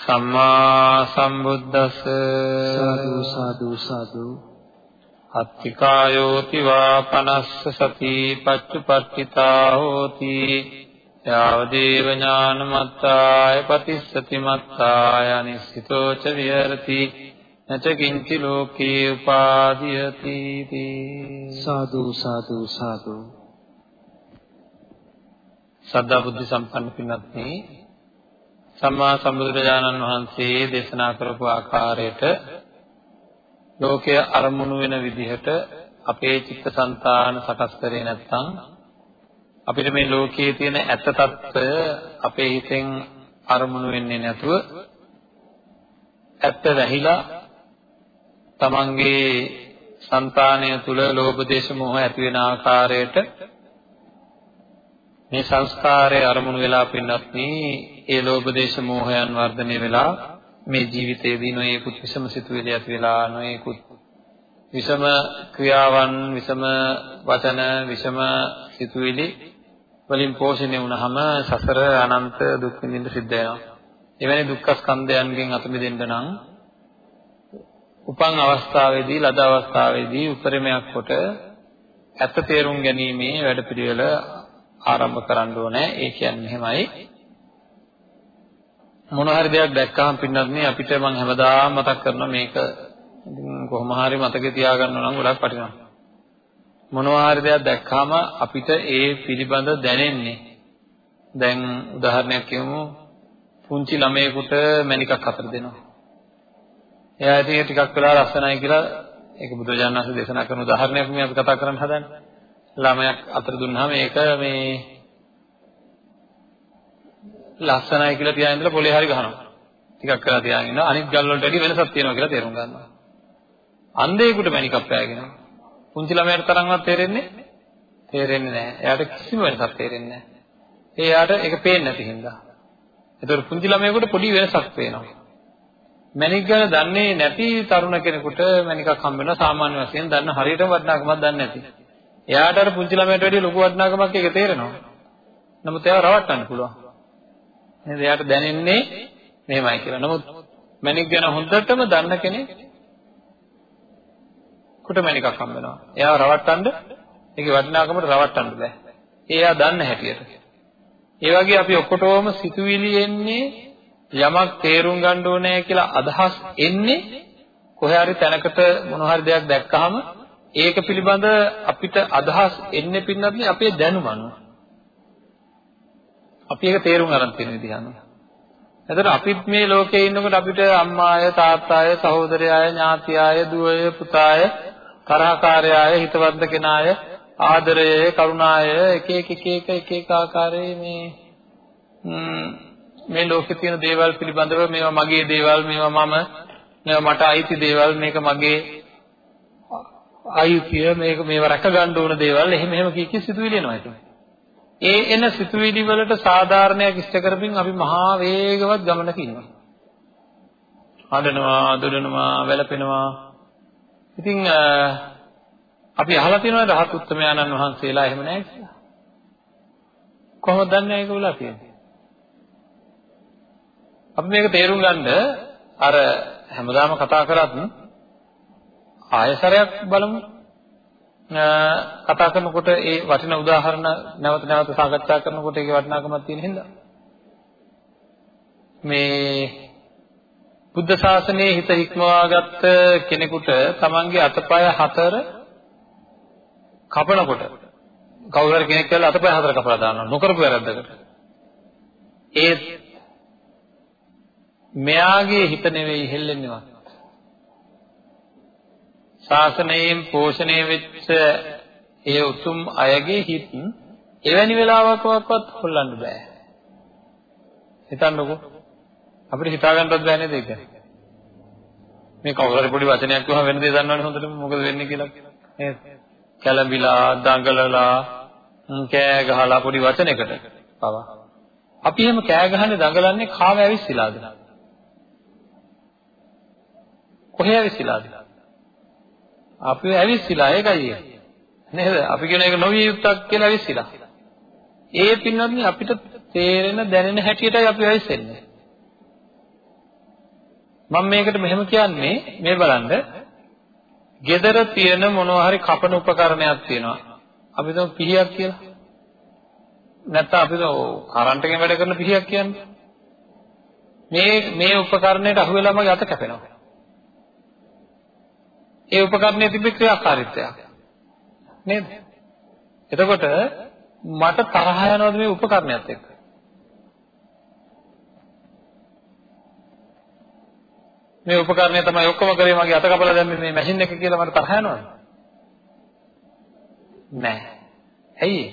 සම්මා සම්බුද්දස්ස. සාදු සාදු සාදු. අත්තිකායෝති වා පනස්ස සති පච්චුපට්ඨිතා හෝති. යාවදේව ඥානමත්තාය පතිස්සති මත්තාය අනිස්සිතෝ ච විහෙරති. නච කිංචි ලෝකේ උපාදීයති සාදු සාදු සාදු. සද්ධා බුද්ධ සම්පන්න පින්වත්නි සම්මා සම්බුදුරජාණන් වහන්සේ දේශනා කරපු ආකාරයට ලෝකය අරමුණු වෙන විදිහට අපේ චිත්තසංතාන සකස් කරේ නැත්නම් අපිට මේ ලෝකයේ තියෙන ඇත්ත తত্ত্বය අපේ හිතෙන් අරමුණු වෙන්නේ නැතුව ඇත්ත වැහිලා තමන්ගේ సంతානය තුල ලෝභ දේශ මොහ ඇති වෙන ආකාරයට මේ සංස්කාරය අරමුණු වෙලා පින්නත් මේ ඒ ලෝභ දේශ මොහයන් වර්ධනය වෙලා මේ ජීවිතයේදී නොයෙකුත් විසම සිතුවිලි ඇති වෙලා නොයෙකුත් විසම ක්‍රියාවන් විසම වචන විසම සිතුවිලි වලින් පෝෂණය වුණාම සසර අනන්ත දුක් විඳින්න සිද්ධ වෙනවා. එවැනි දුක්ඛ ස්කන්ධයන්ගෙන් අත මිදෙන්න නම් උපන් අවස්ථාවේදී ලද අවස්ථාවේදී උපරිමයක් කොට ඇත්ත තේරුම් ගැනීමේ වැඩපිළිවෙල ආරම්භ කරන්න ඕනේ. ඒ කියන්නේ එහෙමයි. මොන හරි දෙයක් දැක්කහම පින්නත් නේ අපිට මම හැමදාම මතක් කරනවා මේක කොහොම හරි මතකේ තියාගන්න නම් ගොඩක් වටිනවා. මොනවා හරි දෙයක් දැක්කහම අපිට ඒ පිළිබඳ දැනෙන්නේ දැන් උදාහරණයක් කියමු පුංචි ළමයෙකුට මණිකක් අතර දෙනවා. එයා ඉතින් ටිකක් වෙලා ලස්සනයි කියලා ඒක බුදුරජාණන් වහන්සේ දේශනා කරන උදාහරණයක් මේ අපි කතා කරන්න හදන්නේ. ළමයක් අතර දුන්නාම ඒක මේ ලස්සනයි කියලා තියාගෙන ඉඳලා පොලේ හරි ගහනවා. ටිකක් කරලා තියාගෙන ඉන්නවා. අනිත් ගල් වලට වැඩි වෙනසක් තියෙනවා කියලා තේරුම් ගන්නවා. අන්ධයෙකුට මණිකක් පෑගෙන. පුංචි ළමයාට තරම්වත් තේරෙන්නේ තේරෙන්නේ නැහැ. එයාට කිසිම වෙනසක් තේරෙන්නේ නැහැ. ඒ එයාට ඒක පේන්නේ නැති හින්දා. ඒතකොට පුංචි ළමයෙකුට පොඩි වෙනසක් පේනවා. මණික් ගැන දන්නේ නැති තරුණ කෙනෙකුට මණිකක් හම්බ වෙනවා සාමාන්‍ය වශයෙන් දන්න හරියටම වටිනාකමක් දන්නේ නැති. එයාට අර පුංචි ළමයට වැඩිය ලොකු වටිනාකමක් ඒක තේරෙනවා. නමුත් ඒවා රවට්ටන්න පුළුවන්. නේද? එයාට දැනෙන්නේ මෙහෙමයි කියලා. නමුත් මණික් ගැන හොඳටම දන්න කෙනෙක් කුට මණිකක් හම්බ වෙනවා. එයාව රවට්ටන්න ඒකේ වටිනාකමට රවට්ටන්න බෑ. එයා දන්න හැටියට. ඒ වගේ අපි ඔක්කොටම සිතුවිලි එන්නේ යමක් තේරුම් ගන්න ඕනේ කියලා අදහස් එන්නේ කොහේ හරි තැනකට මොන හරි දෙයක් දැක්කහම ඒක පිළිබඳ අපිට අදහස් එන්නේ පින්නත් අපේ දැනුම අනුව. අපි ඒක තේරුම් ගන්න තියෙන විදිහ අනුව. එතකොට අපිත් මේ ලෝකේ ඉන්නකොට අපිට අම්මාය, තාත්තාය, සහෝදරයාය, ඥාතියාය, දුවය, පුතාය, තරහකාරයාය, හිතවත්ද කෙනාය, ආදරය, කරුණාය එක එක එක එක එක එක ආකාරයේ මේ මේ ලෝකේ තියෙන දේවල් පිළිබඳව මේවා මගේ දේවල්, මේවා මම, මේවා මට අයිති දේවල්, මේක මගේ අයිතිය, මේක මේවා රැක ගන්න ඕන දේවල්, එහෙම එහෙම කී කී සිතුවිලි එනවා ඒක. ඒ එන සිතුවිලි වලට සාධාරණයක් ඉෂ්ට කරමින් අපි මහා වේගවත් ගමනක ඉන්නවා. හඬනවා, දොඩනවා, වැළපෙනවා. ඉතින් අපි අහලා තියෙනවා රහත් උත්තමයන්න් වහන්සේලා එහෙම නැහැ කියලා. කොහොමද දන්නේ ඒක උලා තියෙන්නේ? අපි මේක තේරුම් ගන්න අර හැමදාම කතා කරත් ආයසරයක් බලමු. කතා කරනකොට ඒ වටින උදාහරණ නැවත නැවත සාකච්ඡා කරනකොට ඒකේ වටිනාකමක් තියෙන හින්දා මේ බුද්ධ ශාසනයේ හිත හික්මවාගත්ත කෙනෙකුට තමන්ගේ අතපය හතර කපනකොට කවුරු හරි කෙනෙක් කියලා අතපය හතර කපලා දානවා නොකරපු වැරද්දකට. ඒ මෙයාගේ හිත නෙවෙයි හෙල්ලෙන්නේවත්. ශාසනයෙන් පෝෂණය වෙච්ච ඒ උතුම් අයගේ හිත එවැනි වෙලාවකවත් හොල්ලන්න බෑ. හිතන්නකෝ. අපිට හිතා ගන්නවත් බෑ නේද ඒක? මේ කවුරු හරි පොඩි වචනයක් කිව්වම වෙන දේ දන්නවනේ හොඳටම මොකද වෙන්නේ කියලා. නේද? කැළඹිලා, දඟලලා, කෑ ගහලා පොඩි වචනයකට පවා. අපි එහෙම කෑ ගහන්නේ දඟලන්නේ කාව ඇවිස්සීලාද? කොහේ ඇවිස්සීලාද? අපි ඇවිස්සීලා ඒකයි නේද? අපි කියන එක නොවිය යුක්තක් කියලා ඇවිස්සීලා. ඒ පින්වත්නි අපිට තේරෙන දැනෙන හැටියටයි අපි ඇවිස්සෙන්නේ. මම මේකට මෙහෙම කියන්නේ මේ බලන්න. gedara තියෙන මොනවා හරි කපන උපකරණයක් තියෙනවා. අපි තමයි පිහියක් කියලා. නැත්නම් අපි කරන්ට් එකෙන් වැඩ කරන පිහියක් කියන්නේ. මේ මේ උපකරණයට අහු වෙලා මගේ අත කැපෙනවා. ඒ උපකරණයේ තිබෙන ක්‍රියාකාරීත්වය. නේද? එතකොට මට තරහ යනවද මේ උපකරණයත් එක්ක? මේ උපකරණය තමයි ඔක්කොම කරේ මගේ අත කපලා දැම්මේ මේ මැෂින් එක කියලා මට තරහ යනවද? නෑ. ඇයි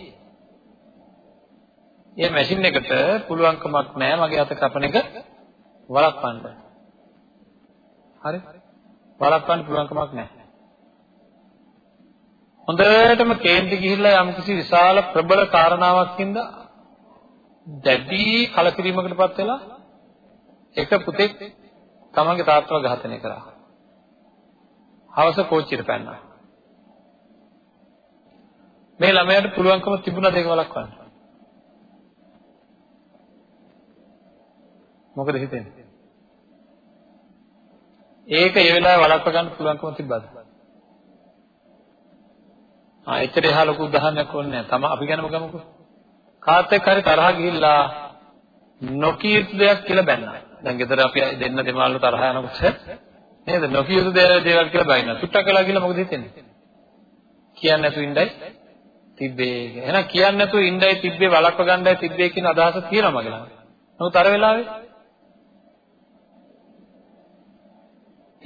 ඒ මැෂින් එකට පුළුවන්කමක් නෑ මගේ අත කපන එක වළක්වන්න. හරි? වළක්වන්න පුළුවන්කමක් නෑ. හොඳටම කේන්ති ගිහිල්ලා යම්කිසි විශාල ප්‍රබල කාරණාවක් හින්දා දැඩි කලකිරීමකටපත් වෙලා එක පුතෙක් තමන්ගේ තාත්තව ඝාතනය කරා. හවස කෝච්චියට පැන්නා. මේ ළමයාට පුළුවන්කම තිබුණා දෙක වළක්වන්න. මොකද හිතෙන්නේ? ඒක ඒ වෙලාවේ වළක්ව ගන්න පුළුවන්කම තිබ්බද? ආ එච්චර එහා ලොකු උදාහරණයක් ඕනේ නැහැ. තම අපි ගැනම ගමුකෝ. කාත් එක්ක හරි තරහ ගිහිල්ලා නොකිය යුතු දෙයක් කියලා බැන්නා. දැන් ගෙදර අපි දෙන්න දෙමාළු තරහ යනකොට නේද? නොකිය යුතු දේවල් කියලා බයිනවා. සුට්ටක් වෙලා ගිහලා මොකද හිතෙන්නේ? කියන්නේ නැතු ඉඳයි තිබ්බේ. එහෙනම් කියන්නේ නැතු ඉඳයි තිබ්බේ වළක්ව ගන්නයි තිබ්බේ කියන අදහස තියෙනවා මගේ ළඟ. නමුත් අර වෙලාවේ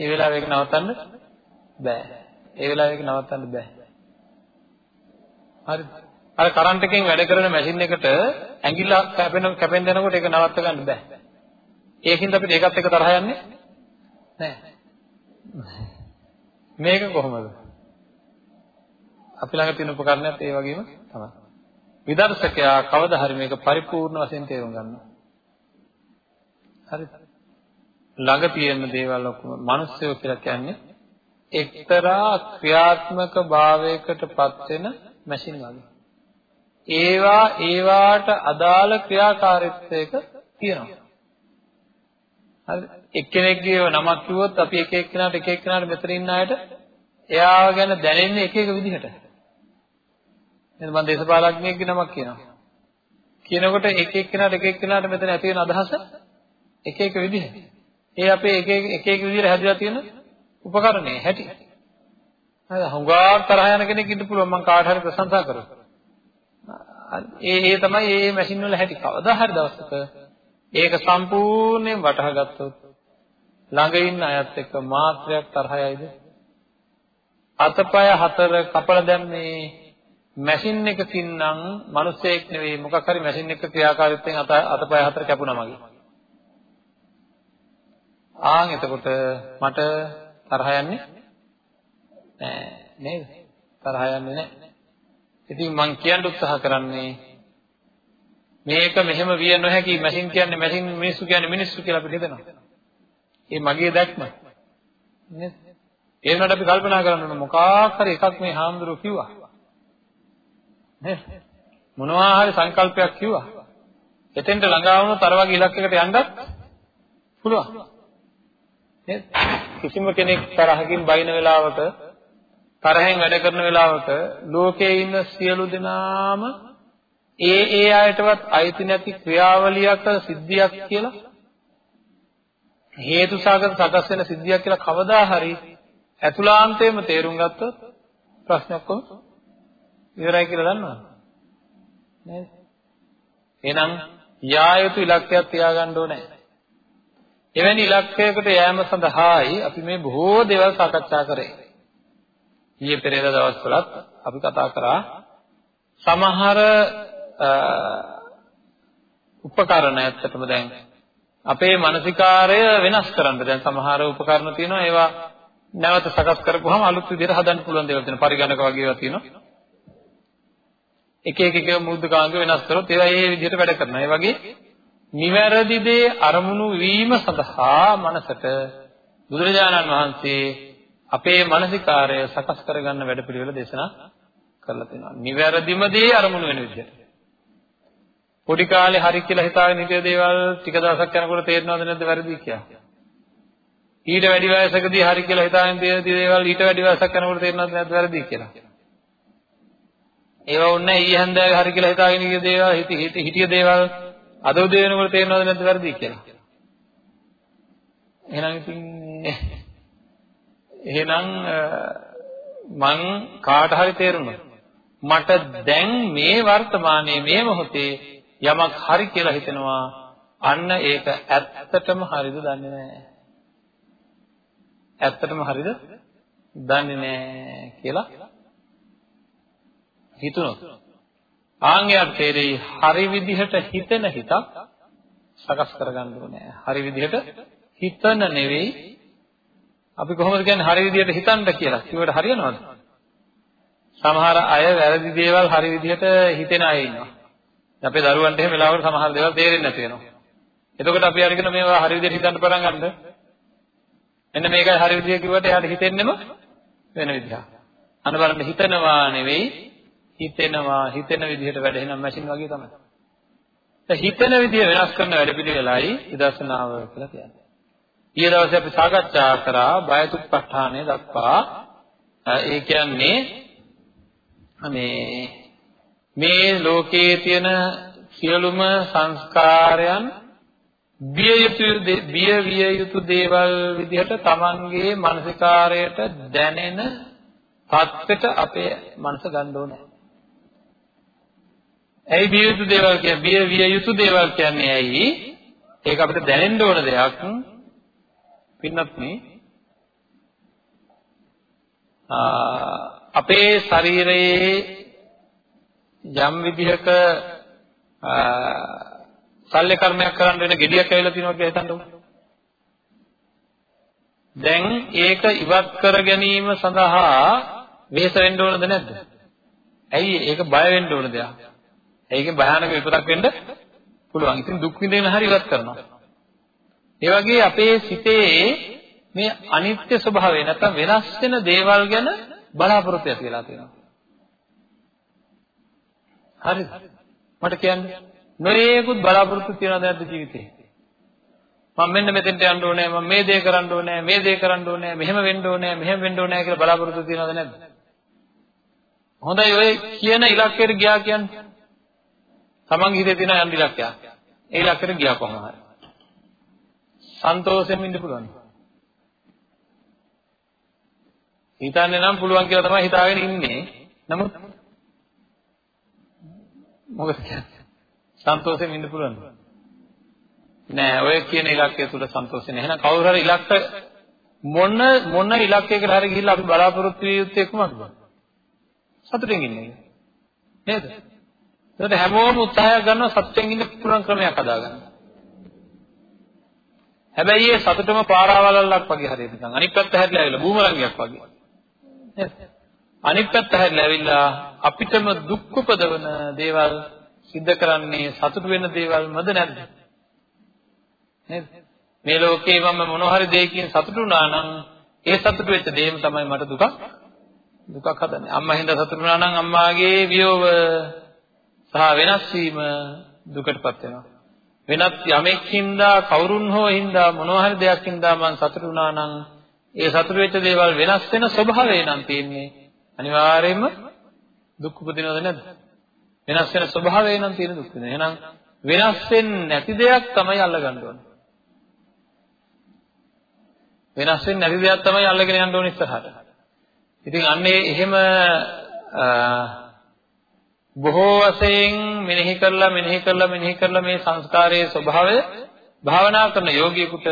ඒ වෙලාවේ ඒක නවත්තන්න බෑ. ඒ වෙලාවේ ඒක නවත්තන්න බෑ. හරිද? අර කරන්ට් එකෙන් වැඩ කරන මැෂින් එකට ඇඟිල්ල කැපෙන කැපෙන් දෙනකොට ඒක නවත්ත ගන්න බෑ. ඒකින්ද අපිට ඒකත් එක්ක තරහ යන්නේ නෑ. මේක කොහොමද? අපි ළඟ තියෙන උපකරණයත් ඒ වගේම තමයි. විදර්ශකයා කවදා හරි මේක පරිපූර්ණ වශයෙන් තේරුම් ගන්නවා. හරිද? ළඟ තියෙන දේවල් ඔක්කොම මිනිස්සුયો කියලා කියන්නේ එක්තරා ක්‍රියාත්මක භාවයකටපත් වෙන මැෂින් වගේ. ඒවා ඒවාට අදාළ ක්‍රියාකාරීත්වයක තියෙනවා. හරි එක්කෙනෙක්ගේ නමක් කිව්වොත් අපි එක එක්කෙනාට එක එක්කෙනාට මෙතන ඉන්න අයට එයාව ගැන දැනෙන්නේ එක එක විදිහට. එහෙනම් මම දේශපාලඥයෙක්ගේ නමක් කියනවා. කියනකොට එක එක්කෙනාට එක එක්කෙනාට මෙතන ඇති වෙන අදහස එක එක විදිහට. ඒ අපේ එක එක එක එක විදිහට හැදලා තියෙන උපකරණේ හැටි. හරි හුඟක් තරහ යන කෙනෙක් ඉන්න පුළුවන් මම කාට හරි ප්‍රශංසා කරා. ඒ ඒ තමයි මේ මැෂින් වල හැටි. කවදා හරි දවසක ඒක සම්පූර්ණයෙන් වටහා ගත්තොත් ළඟ ඉන්න අයත් එක්ක මාත්‍රයක් තරහයයිද? අතපය හතර කපලා දැම්මේ මැෂින් එකකින් නම් මිනිස්සෙක් නෙවෙයි මොකක් හරි මැෂින් එක ක්‍රියාකාරීත්වයෙන් අත අතපය හතර කැපුණා මගේ. ආන් එතකොට මට තරහ යන්නේ නෑ නේද? තරහ යන්නේ නෑ. ඉතින් මං කියන්න උත්සාහ කරන්නේ මේක මෙහෙම විය නොහැකි මැෂින් කියන්නේ මැෂින් මිනිස්සු කියන්නේ මිනිස්සු කියලා අපිට හිතෙනවා. ඒ මගේ දැක්ම. නේද? ඒ වුණාට අපි කල්පනා කරන්න ඕන මොකක් හරි එකක් මේ හාමුදුරුවෝ කිව්වා. නේද? මොනවා හරි සංකල්පයක් කිව්වා. එතෙන්ට ළඟා වුණොත් අර වගේ ඉලක්කයකට යන්නත් පුළුවන්. නේද? කිසිම කෙනෙක් තරහකින් බයින වෙලාවට තරහෙන් වැඩ කරන වෙලාවක ලෝකයේ ඉන්න සියලු දෙනාම ඒ ඒ අයටවත් අයිති නැති ක්‍රියාවලියක් සිද්ධියක් කියලා හේතු සාගත සකස් වෙන සිද්ධියක් කියලා කවදා හරි අතුලාන්තයෙන්ම තේරුම් ගත්තොත් ප්‍රශ්නයක් කොහොමද ඉවරයි කියලා දන්නවද? නේද? එහෙනම් යා යුතු ඉලක්කයක් තියාගන්න ඕනේ. එවැනි ඉලක්කයකට යෑම සඳහායි අපි මේ බොහෝ දේවල් සාකච්ඡා කරේ. ඊයේ පෙරේද දවස්වලත් අපි කතා කරා සමහර උපකරණ ඇත්තටම දැන් අපේ මානසිකාරය වෙනස් කරන්න. දැන් සමහර උපකරණ තියෙනවා ඒවා නැවත සකස් කරපුවාම අලුත් විදිහට හදන්න පුළුවන් දේවල් තියෙනවා. පරිගණක වගේ ඒවා තියෙනවා. එක එක එක මුද්දකාංග වෙනස් කරොත් ඒවා ඒ විදිහට වැඩ කරනවා. ඒ වගේ නිවැරදි දේ අරමුණු වීම සඳහා මනසට බුදුරජාණන් වහන්සේ අපේ මානසිකාරය සකස් කරගන්න වැඩපිළිවෙල දේශනා කරලා තියෙනවා නිවැරදිම දේ අරමුණු වෙන විදිහට පොඩි කාලේ හරි කියලා හිතාගෙන හිටිය දේවල් ටික දවසක් යනකොට තේරෙනවද නැද්ද වැරදි කියලා? ඊට වැඩි වයසකදී හරි කියලා හිතාගෙන තියෙන දේවල් ඊට වැඩි වයසක් යනකොට තේරෙනවද නැද්ද වැරදි කියලා? ඒවා උන්නේ ඊ හන්දාවේ හරි කියලා හිතාගෙන ඉන්න දේවල් හිටිය දේවල් අද උදේ වෙනකොට තේරෙනවද නැද්ද වැරදි කියලා? එහෙනම් ඉතින් එහෙනම් මං කාට හරි තේරුණා මට දැන් මේ වර්තමානයේ මේ මොහොතේ යමක් හරි කියලා හිතෙනවා අන්න ඒක ඇත්තටම හරිද දන්නේ නැහැ. ඇත්තටම හරිද දන්නේ නැහැ කියලා හිතුණොත් ආන්ගයට තේරෙයි හරි විදිහට හිතෙන හිතක් සකස් කරගන්න ඕනේ. හරි විදිහට හිතන නෙවෙයි අපි කොහොමද කියන්නේ හරි විදිහට හිතන්න කියලා. ඒකට හරියනවද? සමහර අය වැරදි දේවල් හරි විදිහට හිතෙන අය ඉන්නවා. අපේ දරුවන්ට එහෙම වෙලාවකට සමහර දේවල් තේරෙන්නේ නැති වෙනවා. එතකොට අපි අරගෙන මේවා හරි විදිහට හිතන්න පටන් ගන්නද? එන්න මේකයි හරි විදිහ කිව්වට එයාට හිතෙන්නෙම වෙන විදිහක්. අන්න බලන්න හිතනවා නෙවෙයි හිතෙනවා හිතෙන විදිහට වැඩ එනම් මැෂින් වගේ තමයි. ඒ හිතෙන විදිහ වෙනස් කරන වැඩ පිළිවෙලයි විදර්ශනාව කියලා කියන්නේ. ඊයේ දවසේ අපි සාකච්ඡා කරා බයතුප්පඨානය දක්වා ඒ කියන්නේ මේ මේ ලෝකයේ තියෙන සියලුම සංස්කාරයන් බිය යුතු බිය විය යුතු දේවල් විදිහට තමන්ගේ මානසිකාරයට දැනෙන පත්කට අපේ මනස ගන්න ඕනේ. ඇයි බිය යුතු දේවල් කියන්නේ බිය විය යුතු දේවල් කියන්නේ ඇයි? ඒක අපිට දැනෙන්න ඕන දෙයක්. පින්නත් නේ අපේ ශරීරයේ යම් විදිහක සල්ලි කර්මයක් කරන්න වෙන gediyak ඇවිල්ලා තියෙනවා කියලා හිතන්නකෝ. දැන් ඒක ඉවත් කර ගැනීම සඳහා වෙහෙස වෙන්න ඕනද නැද්ද? ඇයි ඒක බය වෙන්න ඕන දෙයක්. ඒකෙන් භයානක විපතක් වෙන්න පුළුවන්. ඉතින් දුක් විඳින හැරි ඉවත් කරනවා. ඒ වගේ අපේ සිතේ මේ අනිත්‍ය ස්වභාවය නැත්නම් වෙනස් වෙන දේවල් ගැන බලාපොරොත්තු ඇති වෙලා තියෙනවා. හරිද? මට කියන්න නොයේකුත් බලාපොරොත්තු තියනවද නැද්ද ජීවිතේ? මම මෙන්න මෙතෙන්ට යන්න ඕනේ මම මේ දේ කරන්න ඕනේ මේ දේ කරන්න ඕනේ මෙහෙම වෙන්න ඕනේ මෙහෙම වෙන්න ඕනේ කියලා බලාපොරොත්තු තියනවද නැද්ද? හොඳයි ඔය කියන ඉලක්කයට ගියා කියන්නේ. Taman හිතේ තියෙන යම් ඉලක්කයක්. ඒ ඉලක්කයට ගියා කොහොම හරි. සන්තෝෂයෙන් ඉන්න පුළුවන්. හිතන්නේ නම් පුළුවන් කියලා තමයි හිතාගෙන ඉන්නේ. නමුත් මොකද කියන්නේ? සන්තෝෂයෙන් ඉන්න පුළුවන්ද? නෑ ඔය කියන ඉලක්කය තුල සන්තෝෂය නෑ. එහෙනම් කවුරු හරි ඉලක්ක මොන මොන ඉලක්කයකට හරි ගිහිල්ලා අපි බලාපොරොත්තු විය යුත්තේ කුමක්ද? සතුටින් ඉන්නේ. නේද? ඒකට හැමෝම උත්සාහයක් ගන්නවා සතුටින් ඉන්න පුළුවන් ක්‍රමයක් හදාගන්න. හැබැයි ඒ සතුටම පාරාවලල්ලක් වගේ හරියට නිකන් අනිත් පැත්ත හැරිලා ඇවිල්ලා බූමරංගයක් වගේ. නේද? අනිත් පැත්ත හැරිලා ඇවිල්ලා අපිටම දුක් උපදවන දේවල් සිද්ධ කරන්නේ සතුට වෙන දේවල්මද නැද්ද? නේද? මේ ලෝකේ මම මොන හරි දෙයකින් සතුටු වුණා නම් ඒ සතුට වෙච්ච දෙයම තමයි මට දුකක් දුකක් හදන්නේ. අම්මා හින්දා සතුටු වුණා නම් අම්මාගේ වියෝව සහ වෙනස් වීම දුකටපත් වෙනවා. වෙනත් යමෙක් හින්දා කවුරුන් හෝ හින්දා මොනවා හරි දෙයක් හින්දා මම සතුටු වුණා නම් ඒ සතුට වෙච්ච දේවල් වෙනස් වෙන ස්වභාවය නම් තියෙන්නේ අනිවාර්යයෙන්ම දුක් උපදිනවද නැද්ද? වෙනස් වෙන ස්වභාවය නම් තියෙන දුක් වෙන. එහෙනම් වෙනස් වෙන්නේ නැති දෙයක් තමයි අල්ලගන්න ඕනේ. වෙනස් වෙන්නේ නැති දෙයක් තමයි අල්ලගෙන යන්න ඕනේ ඉස්සරහට. ඉතින් අන්නේ එහෙම බොහෝ වශයෙන් මෙනෙහි කරලා මෙනෙහි කරලා මෙනෙහි කරලා මේ සංස්කාරයේ ස්වභාවය භාවනා කරන යෝගියෙකුට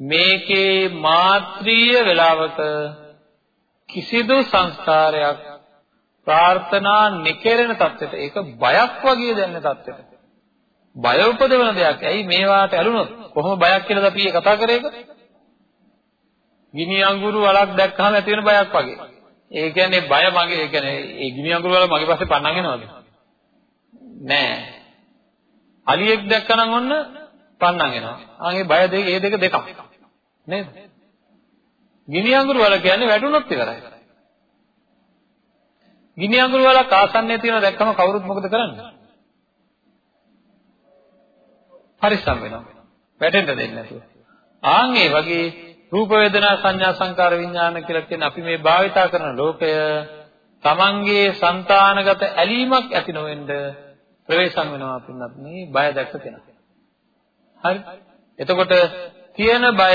මේකේ මාත්‍රීය වේලාවක කිසිදු සංස්කාරයක් ප්‍රාර්ථනා නිකරන தත්ත්වයට ඒක බයක් වගේ දැනෙන தත්ත්වයට බය උපදවන දෙයක්. ඇයි මේවාට ඇලුනොත් කොහොම බයක් කියලාද අපි කතා කරේක? ගිනි අඟුරු වලක් දැක්කම ඇති වෙන බයක් වගේ. ඒ කියන්නේ බය මගේ ඒ කියන්නේ ඒ ගිනි අඟුරු වල මගේ පස්සේ පන්නන් එනවද? නෑ. අලියෙක් දැක්කනම් ඔන්න පන්නන් එනවා. ආන්ගේ බය දෙක ඒ දෙක දෙකක්. නේද? ගිනි අඟුරු වල කියන්නේ වැටුනොත් ඉවරයි. ගිනි අඟුරු වලක් ආසන්නයේ තියෙන දැක්කම කවුරුත් මොකද කරන්නේ? පරිස්සම් වෙනවා. වැටෙන්න දෙන්නේ නැතුව. ආන් ඒ වගේ රූප වේදනා සංඥා සංකාර විඥාන කියලා කියන අපි මේ භාවිතා කරන ලෝකය තමන්ගේ సంతානගත ඇලීමක් ඇති නොවෙන්න ප්‍රවේශම් වෙනවා පින්නත් මේ බය දැක්ක කෙනා. හරි. එතකොට තියෙන බය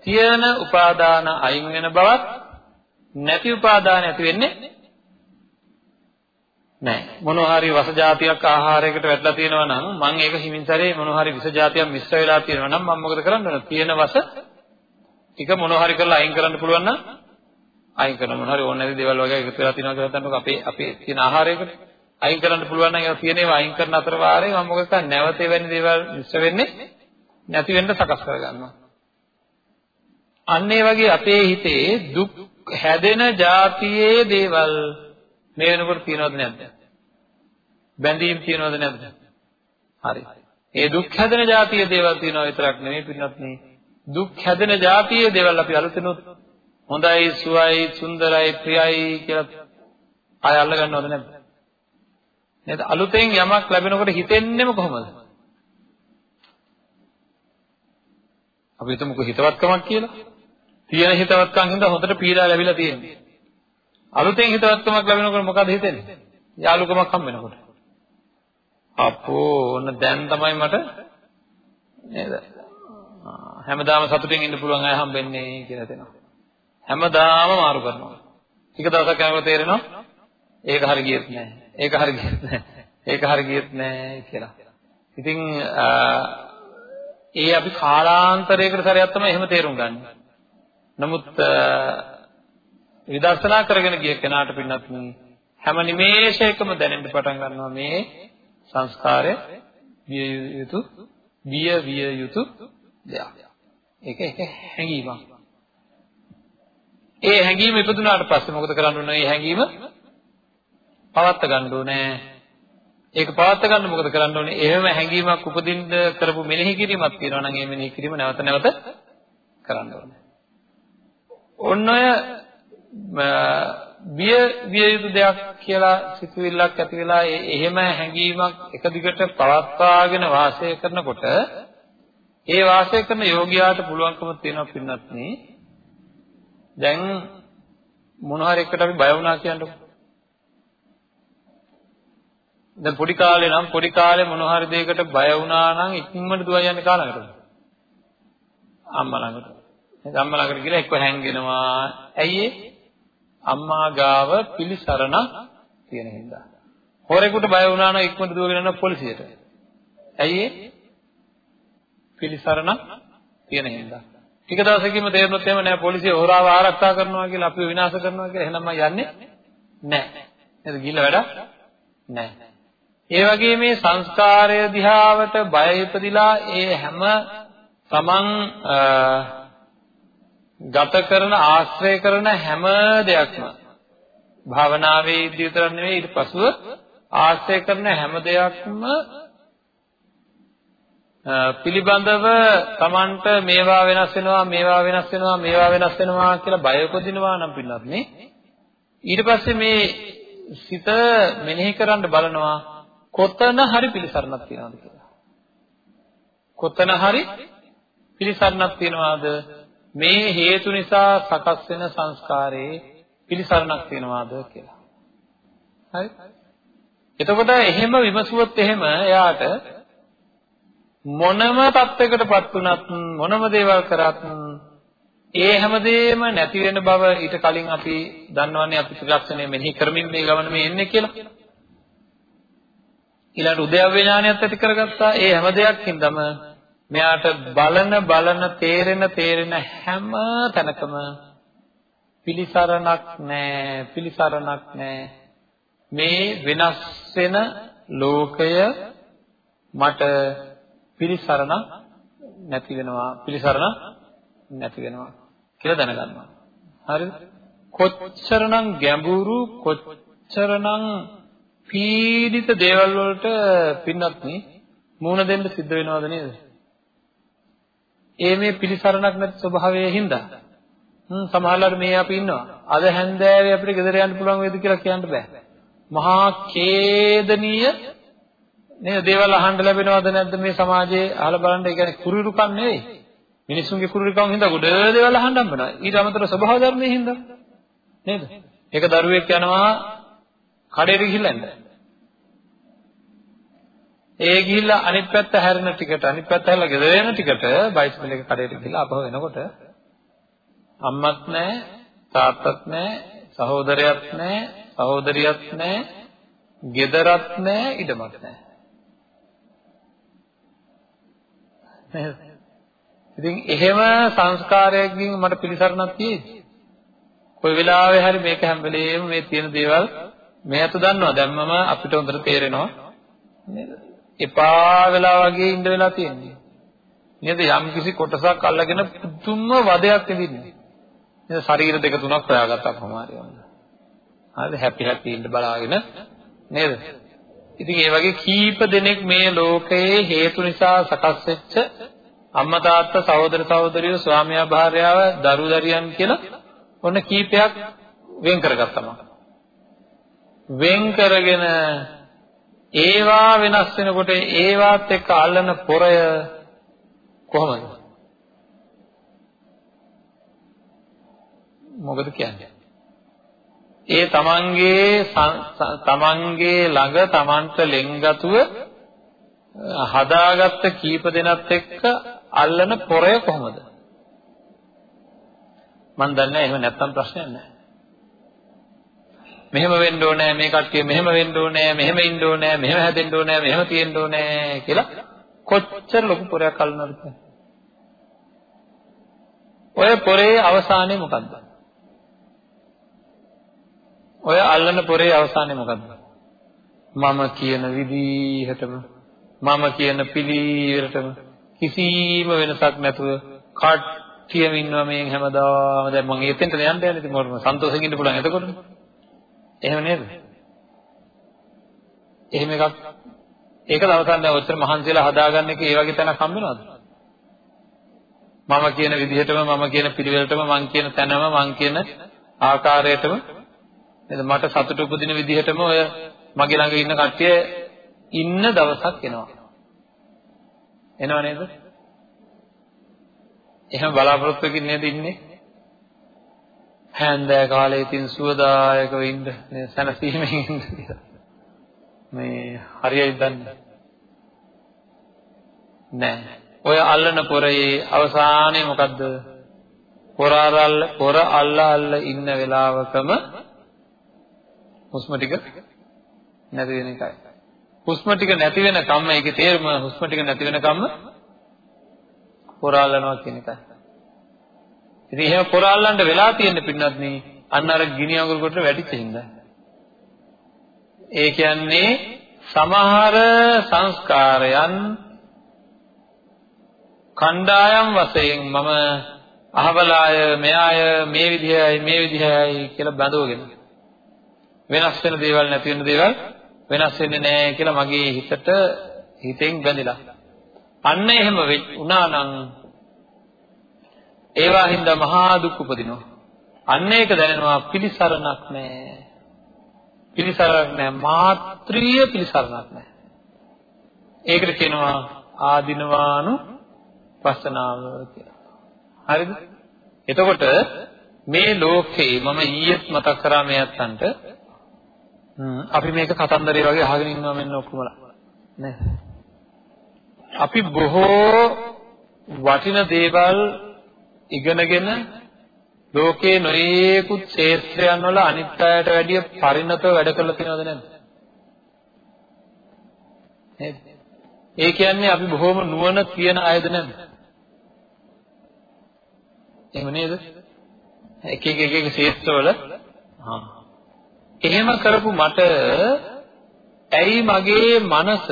තියෙන උපාදාන අයින් වෙන බවත් නැති උපාදාන ඇති වෙන්නේ නැහැ. මොනවා හරි වස జాතියක් ආහාරයකට වැටලා තියෙනවා නම් මම ඒක හිමින්තරේ මොනවා හරි විස జాතියක් මිශ්‍ර වෙලා තියෙනවා නම් මම මොකද කරන්නේ? තියෙන වස ටික මොනවා හරි කරලා අයින් කරන්න පුළුවන් නම් අයින් කරන මොනවා හරි ඕන නැති දේවල් වගේ එකතු වෙලා තියෙනවා කියලා හිතන්නකො අපේ අපේ තියෙන ආහාරයකට අයින් කරන්න පුළුවන් නම් ඒක තියෙන ඒවා අයින් කරන අතර වාරේ මම මොකද කරන්නේ? නැවත එවැනි දේවල් මිශ්‍ර වෙන්නේ නැති වෙන්න සකස් කරගන්නවා. අන්න ඒ වගේ අපේ හිතේ දුක් හැදෙන જાතියේ දේවල් මේ වෙනකොට තියනවද නැද්ද? බැඳීම් තියනවද නැද්ද? හරි. ඒ දුක් හැදෙන જાතිය දේවල් තියනවා විතරක් නෙමෙයි පින්නත් නේ. දුක් හැදෙන જાතිය දේවල් අපි අලුතෙනුත් හොඳයි, සුවයි, සුන්දරයි, ප්‍රියයි කියලා ආය අල්ල ගන්නවද නැද්ද? නේද? අලුතෙන් යමක් ලැබෙනකොට හිතෙන්නේම කොහොමද? අපි හිතමුකෝ හිතවත්කමක් කියලා. තියෙන හිතවත්කම් හින්දා හොඳට පීඩා ලැබිලා තියෙන්නේ. අලුතෙන් හිතවත්කමක් ලැබෙනකොට මොකද හිතෙන්නේ? යාළුකමක් හම්බ වෙනකොට. අපෝ ඔන්න දැන් තමයි මට නේද? හැමදාම සතුටින් ඉන්න පුළුවන් අය හම්බෙන්නේ කියලා තේනවා. හැමදාම මාරු කරනවා. ටික දවසක් යනකොට තේරෙනවා ඒක හරි ගියෙත් නෑ. ඒක හරි ගියෙත් නෑ. ඒක හරි ගියෙත් නෑ කියලා. ඉතින් ඒ අපි කාලාන්තරයකට සැරයක් තමයි එහෙම තේරුම් ගන්න. නමුත් විදර්ශනා කරගෙන ගිය කෙනාට පින්නත් හැම නිමේෂයකම දැනෙන්න පටන් ගන්නවා මේ සංස්කාරය විය යුතු විය විය යුතු දෙයක්. ඒක එක හැඟීමක්. ඒ හැඟීම ඉපදුනාට පස්සේ මොකද කරන්න ඕනේ? ඒ හැඟීම පවත්ත ගන්න ඕනේ. ඒක පවත්ත ගන්න මොකද කරන්න ඕනේ? එහෙම හැඟීමක් උපදින්න කරපු මෙනෙහි කිරීමක් තියෙනවා නම් ඒ මෙනෙහි කිරීම නැවත නැවත කරන්න ඕනේ. ඔන්න ඔය බිය බිය යුතු දෙයක් කියලා සිතුවිල්ලක් ඇති වෙලා එහෙම හැඟීමක් එක දිගට පවත්වාගෙන වාසය කරනකොට ඒ වාසය කරන යෝගියාට පුළුවන්කම තියෙනවා පින්නත් නේ. දැන් මොන හරි එකට අපි බය වුණා කියන්නකො. දැන් පොඩි කාලේ නම් පොඩි කාලේ මොන හරි දෙයකට බය වුණා නම් ඉක්මනට දුවයි යන්නේ කාලකට අම්මා ළඟට. අම්මා ළඟට ගිහලා එක්ක හැංගෙනවා. ඇයි ඒ? අම්මා ගාව පිළිසරණක් තියෙන හින්දා. හොරෙකුට බය වුණා නම් ඉක්මනට දුවගෙන යනවා පොලිසියට. ඇයි ඒ? පිළිසරණක් තියෙන හින්දා. ටික දවසකින්ම තේරුනොත් එහෙම නෑ පොලිසිය හොරාව ආරක්ෂා කරනවා කියලා අපිව විනාශ කරනවා කියලා එහෙනම් මම යන්නේ නෑ. නේද ගිහිල්ලා වැඩක් නෑ. ඒ වගේ මේ සංස්කාරය දිහාවට බය ඉපදිලා ඒ හැම තමන් ගත කරන ආශ්‍රය කරන හැම දෙයක්ම භාවනාවේ විතර නෙවෙයි ඊට පසුව ආශ්‍රය කරන හැම දෙයක්ම පිළිබඳව Tamanට මේවා වෙනස් වෙනවා මේවා වෙනස් වෙනවා මේවා වෙනස් වෙනවා කියලා බය උපදිනවා නම් පින්නත් නේ ඊට පස්සේ මේ සිත මෙනෙහි කරන්න බලනවා කොතන හරි පිළිසරණක් තියනවාද කියලා කොතන හරි පිළිසරණක් තියනවාද මේ හේතු නිසා සකස් වෙන සංස්කාරයේ පිළිසරණක් වෙනවාද කියලා. හරි? එතකොට එහෙම විමසුවොත් එහෙම එයාට මොනම தත්වයකටපත් වුණත් මොනම දේවල් කරත් ඒ හැමදේම නැති වෙන බව ඊට කලින් අපි දන්නවන්නේ අපි ත්‍රිලක්ෂණය මෙනෙහි කරමින් මේ ගමන මේ එන්නේ කියලා. ඊළඟට උද්‍යව්‍ය ඥානයත් ඇති කරගත්තා. ඒ හැම දෙයක්ින්දම මෙයාට බලන බලන තේරෙන තේරෙන හැම තැනකම පිලිසරණක් නැහැ පිලිසරණක් නැහැ මේ වෙනස් වෙන ලෝකය මට පිලිසරණක් නැති වෙනවා. පිලිසරණ නැති වෙනවා කියලා දැනගන්නවා. හරිද කොච්චරනම් ගැඹුරු කොච්චරනම් පීඩිත දේවල් වලට පින්නත් මූණ දෙන්න සිද්ධ වෙනවද නේද? ඒ මේ පිළිසරණක් නැති ස්වභාවයේ හින්දා. හ්ම් සමහරවල් මේ අපි ඉන්නවා. අද හැන්දෑවේ අපිට ගෙදර යන්න පුළුවන් වේද කියලා කියන්න බෑ. මහා ඛේදනීය නේද? දේවල් අහන්න ලැබෙනවද නැද්ද මේ සමාජයේ? අහලා බලන්න ඒ කියන්නේ කුරුරුකම් නෙවෙයි. මිනිසුන්ගේ කුරුරුකම් හින්දා ගොඩ දේවල් අහන්න හම්බෙනවා. ඊට අමතරව ස්වභාව ධර්මයේ හින්දා. නේද? ඒක දරුවෙක් යනවා කඩේට ගිහිල්ලා ඉන්න. ඒ ගිහිල්ලා අනිත් පැත්ත හැරෙන ටිකට අනිත් පැත්ත හැරලා ගෙදර එන ටිකට බයිසිකල් එක කඩේට ගිහිල්ලා අපහුව එනකොට අම්මත් නැහැ තාත්තත් නැහැ සහෝදරයත් නැහැ සහෝදරියත් නැහැ ගෙදරත් නැහැ ඉඩමක් නැහැ. නේද ඉතින් එහෙම සංස්කාරයකින් මට පිළිසරණක් තියෙයි කොයි වෙලාවෙ හරි මේක හැම වෙලේම මේ තියෙන දේවල් මේ අත දන්නවා දැම්මම අපිට හොඳට තේරෙනවා නේද එපා වෙලා වගේ ඉඳ වෙලා තියෙන්නේ. නේද? යම් කිසි කොටසක් අල්ලගෙන පුදුම වදයක් විඳින්නේ. නේද? ශරීර දෙක තුනක් හොයාගත්තා කොහොම හරි වුණා. හරිද? හැපි හැපි ඉන්න බලාගෙන නේද? ඉතින් ඒ වගේ කීප දෙනෙක් මේ ලෝකයේ හේතු නිසා සකස් වෙච්ච අම්මා තාත්තා සහෝදර සහෝදරියෝ ස්වාමියා භාර්යාව දරු දරියන් කියලා ඔන්න කීපයක් වෙන් කරගත්තම. වෙන් කරගෙන ඒවා වෙනස් වෙනකොට ඒවාත් එක්ක අල්ලන pore කොහොමද? මොකද කියන්නේ? ඒ තමන්ගේ තමන්ගේ ළඟ තමන්ට ලෙන්ගතුව හදාගත්ත කීප දෙනත් එක්ක අල්ලන pore කොහොමද? මන් දන්නේ එහෙම නැත්තම් ප්‍රශ්නයක් නැහැ. මෙහෙම වෙන්න ඕනේ මේ කට්ටිය මෙහෙම වෙන්න ඕනේ මෙහෙම ඉන්න ඕනේ මෙහෙම හැදෙන්න ඕනේ මෙහෙම තියෙන්න ඕනේ කියලා කොච්චර ලොකු පොරයක් අල්ලනවද ඔය පොරේ අවසානය මොකද්ද ඔය අල්ලන පොරේ අවසානය මොකද්ද මම කියන විදිහටම මම කියන පිළිවෙලටම කිසිම වෙනසක් නැතුව කට්ටියම ඉන්නවා මේ හැමදාම දැන් මම එතෙන්ට යන්න යන්නේ ඉතින් මම සන්තෝෂෙන් ඉන්න පුළුවන් එතකොට එහෙම නේද? එහෙම එකක් ඒක දවසක් දැන් ඔච්චර මහන්සියලා හදාගන්න එක ඒ වගේ තැනක් හම්බ වෙනවද? මම කියන විදිහටම මම කියන පිළිවෙලටම මං කියන තැනම මං කියන ආකාරයටම නේද මට සතුට උපදින විදිහටම ඔය මගේ ළඟ ඉන්න කට්ටිය ඉන්න දවසක් එනවා. එනව නේද? එහෙම බලාපොරොත්තුකින් නේද ඉන්නේ? හැන්දෑ කාලේ තින් සුවදායකව ඉන්න මේ සැනසීමෙන් ඉන්න කියලා. මේ හරියයි දන්නේ නෑ. ඔය අල්ලන pore අවසානයේ මොකද්ද? pore අල්ල pore අල්ල අල්ල ඉන්න වෙලාවකම හුස්ම ටික නැති වෙන එකයි. හුස්ම ටික නැති වෙන කම්ම ඒකේ තේරුම හුස්ම ටික නැති වෙන කම්ම pore අල්ලනවා කියන එකයි. ඉතින් එහෙම පොරාල්ලන්න වෙලා තියෙන පින්නත් නේ අන්න අර ගිනි අඟුරු කොට වැටිච්ච හින්දා. ඒ කියන්නේ සමහර සංස්කාරයන් කණ්ඩායම් වශයෙන් මම අහවලාය මෙයාය මේ විදිහයි මේ විදිහයි කියලා බඳවගෙන වෙනස් වෙන දේවල් නැති වෙන දේවල් වෙනස් වෙන්නේ නැහැ කියලා මගේ හිතට හිතෙන් බැඳිලා අන්න එහෙම වුණා නම් ඒවා හින්දා මහා දුක් උපදිනවා. අන්න ඒක දැනෙනවා පිළිසරණක් නැහැ. පිළිසරණක් නැහැ. මාත්‍රීය පිළිසරණක් නැහැ. ඒකට කියනවා ආදිනවානු පස්සනාව කියලා. හරිද? එතකොට මේ ලෝකේ මම ඊයේත් මතක් කරා මේ අත්තන්ට අපි මේක කතන්දරේ වගේ අහගෙන ඉන්නවා මෙන්න ඔක්කොමලා. නේද? අපි බොහෝ වටින දේවල් ඉගෙනගෙන ලෝකේ නොයේකුත් ක්ෂේත්‍රයන් වල අනිත් අයට වැඩිය පරිණතව වැඩ කරලා තියෙනවද නැද්ද? නේද? ඒ කියන්නේ අපි බොහොම නුවණ තියෙන අයද නැද්ද? එහෙම නේද? එක එක එක එක ශේත්‍රවල හා එහෙම කරපු මට ඇයි මගේ මනස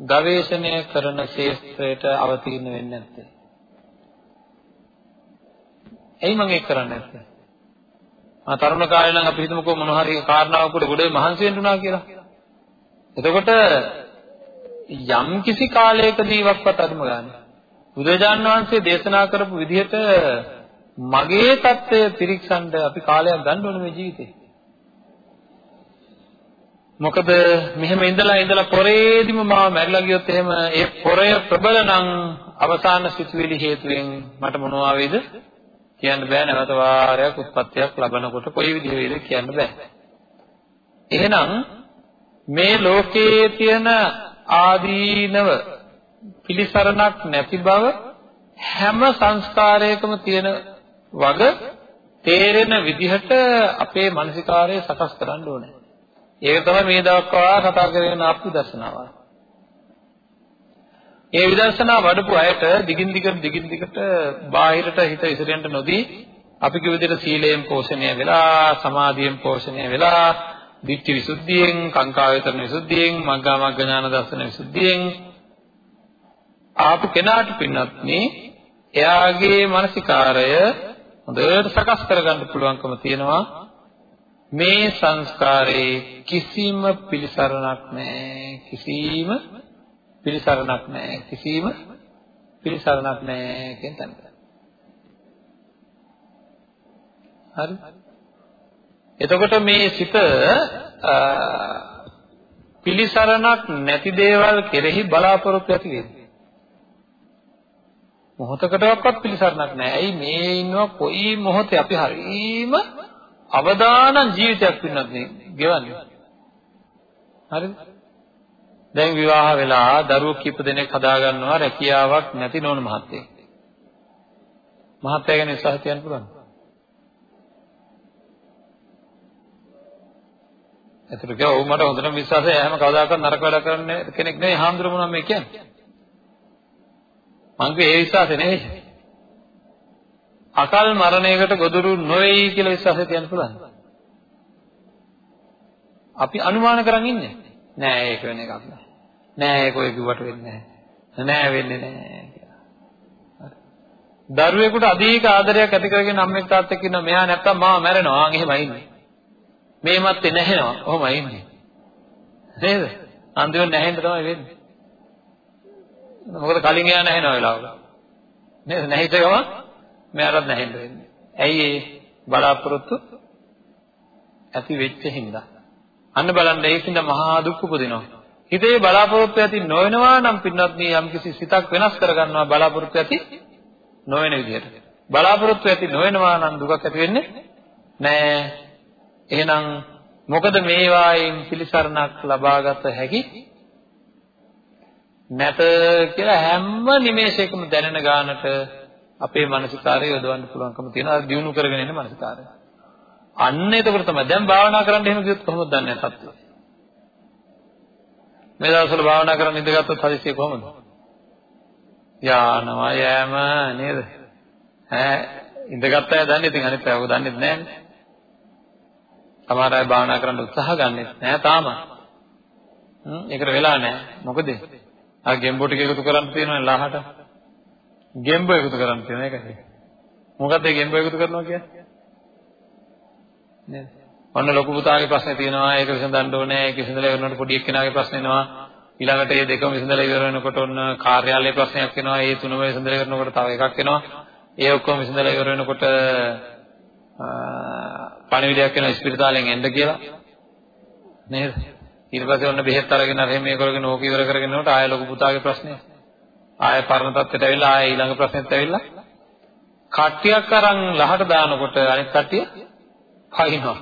ගවේෂණය කරන ශේත්‍රයට අවතීර්ණ වෙන්නේ නැත්තේ? ඇයි මම ඒක කරන්නේ නැත්තේ? ආ තරුණ කාලේ නම් අපි හිතමුකෝ මොන හරි කාරණාවකට ගොඩේ මහන්සි වෙන්න උනා කියලා. එතකොට යම් කිසි කාලයකදීවත් අදුම ගන්න. බුදුරජාණන් වහන්සේ දේශනා කරපු විදිහට මගේ தත්ත්වය පිරික්සන්න අපි කාලයක් ගන්න ඕනේ මේ ජීවිතේ. මොකද මෙහෙම ඉඳලා ඉඳලා පොරේදිම මාව මැරිලා ගියොත් එහෙම ඒ පොරය ප්‍රබල නම් අවසාන සිතුවිලි හේතුවෙන් මට මොනවා වේද කියන්න බෑ නැවත වාරයක් උත්පත්තියක් ලබනකොට කොයි විදිහ වේද කියන්න බෑ. එහෙනම් මේ ලෝකයේ තියෙන ආදීනව පිළිසරණක් නැති බව හැම සංස්කාරයකම තියෙන වග තේරෙන විදිහට අපේ මානසිකාරය සකස් කරන්න ඕනේ. ඒක තමයි මේ දවස්වල කතා කරගෙන ආපු දර්ශනාව. ඒ විදර්ශනා වඩපු අයට දිගින් දිගට දිගින් දිගට බාහිරට හිත ඉස්සරහට නොදී අපි කිව්ව විදිහට සීලයෙන් පෝෂණය වෙලා සමාධියෙන් පෝෂණය වෙලා දිට්ඨි විසුද්ධියෙන් කාංකා වේතරණ විසුද්ධියෙන් මග්ගා මග්ග ඥාන දර්ශන විසුද්ධියෙන් ආපු කෙනාට පින්නත්නි එයාගේ මානසිකාරය හොඳට සකස් කරගන්න පුළුවන්කම තියෙනවා මේ සංස්කාරේ කිසිම පිළිසරණක් නැහැ කිසිම පිළිසරණක් නැහැ කිසිම පිළිසරණක් නැහැ කියන තැන. හරි. එතකොට මේ සිත පිළිසරණක් නැති දේවල් කෙරෙහි බලාපොරොත්තු ඇති වෙන්නේ. මොහොතකටවත් පිළිසරණක් නැහැ. ඇයි මේ ඉන්නවා කොයි මොහොතේ අපි හරීම අවදානම් ජීවිතයක් වෙනත් නේ ගෙවන්නේ. හරිද? දැන් විවාහ වෙලා දරුවෝ කීප දෙනෙක් හදා ගන්නවා රැකියාවක් නැති නෝන මහත්තයෙක්. මහත්තයා ගැන උත්සාහ තියන්න පුළුවන්. එතකොට කිව්වා ඔව් මට හොඳටම විශ්වාසයි එහෙම කවදාකවත් නරක වැඩ කරන්න කෙනෙක් නෙවෙයි හාමුදුරුවෝ මොනවා මේ කියන්නේ. මං කිව්වේ ඒ විශ්වාසෙ නෙවෙයි. අකල් මරණයකට ගොදුරු නොවේයි කියලා විශ්වාසය තියන්න පුළුවන්. අපි අනුමාන කරන් ඉන්නේ. නෑ ඒක වෙන එකක් නෑ. නෑ ඒක ඔය කිව්වට වෙන්නේ නෑ. නෑ වෙන්නේ නෑ කියලා. දරුවෙකුට අධික ආදරයක් ඇති කරගෙන අම්මෙක් තාත්තෙක් ඉන්නවා මෙහා නැත්තම් මාව මැරෙනවා. ආන් එහෙමයි ඉන්නේ. මේ මත්තේ නැහෙනවා. ඔහොමයි ඉන්නේ. නේද? අන්තිමට නැහෙන්න තමයි වෙන්නේ. මොකද කලින් එයා නැහෙන වෙලාවක. නේද? නැහිත ගමන් මෙයාටත් නැහෙන්න වෙන්නේ. ඇයි ඒ බලාපොරොත්තු ඇති වෙච්ච හින්දා. අන්න බලන්න ඒකින්ද මහා දුක් උපදිනවා. හිතේ බලාපොරොත්තු ඇති නොවෙනවා නම් පින්වත් මේ යම්කිසි සිතක් වෙනස් කරගන්නවා බලාපොරොත්තු ඇති නොවන විදිහට. බලාපොරොත්තු ඇති නොවෙනවා නම් දුකක් ඇති වෙන්නේ නෑ. එහෙනම් මොකද මේවායින් පිළිසරණක් ලබාගත හැකි නැත කියලා හැම නිමේෂයකම දැනෙන ගානට අපේ මානසිකාරය යොදවන්න පුළුවන්කම තියෙනවා දියුණු කරගෙන එන මානසිකාරය. අන්න එතකොට තමයි දැන් භාවනා කරන්න එහෙම කිව්වොත් කොහොමද දන්නේ තත්ත්වය? මේ දවස්වල භාවනා කරන්න ඉඳගත්තොත් හදිස්සිය කොහොමද? යානවා යෑම නේද? ඈ ඉඳගත්ත අය දන්නේ ඉතින් අනිත් අය ඔක දන්නේ නැහැ. සමහර අය භාවනා කරන්න උත්සාහ ගන්නෙ නැහැ තාම. හ්ම් ඒකට වෙලා නැහැ. මොකද? ආ ගෙම්බෝ ටික එකතු කරන්න තියෙනවනේ ලාහට. ගෙම්බෝ එකතු කරන්න තියෙන එකයි. මොකද්ද ඒ ගෙම්බෝ එකතු කරනවා කියන්නේ? නේද? ඔන්න ලොකු පුතාගේ ප්‍රශ්නේ තියෙනවා. ඒක විසඳන්න ඕනේ. ඒක විසඳලා ඉවරනකොට පොඩි එක්කෙනාගේ ප්‍රශ්න එනවා. ඊළඟට මේ දෙකම විසඳලා ඉවර වෙනකොට ඔන්න කාර්යාලයේ ප්‍රශ්නයක් එනවා. ඒ තුනම විසඳලා ඉවරනකොට තව එකක් එනවා. ඒ ඔක්කොම විසඳලා ඉවර වෙනකොට පණිවිඩයක් එනවා ස්පිරිතාලෙන් එන්න කියලා. නේද? ඊට පස්සේ ඔන්න බෙහෙත් අරගෙන අර මේ කරගෙන ඕක ඉවර කරගෙන යනකොට ආය ලොකු පුතාගේ ප්‍රශ්නය ආය පරණ තත්ත්වයට ඇවිල්ලා ආය ඊළඟ ප්‍රශ්නෙත් ඇවිල්ලා කට්ටියක් අරන් ලහට දානකොට අනිත් කට්ටිය කයින්නවා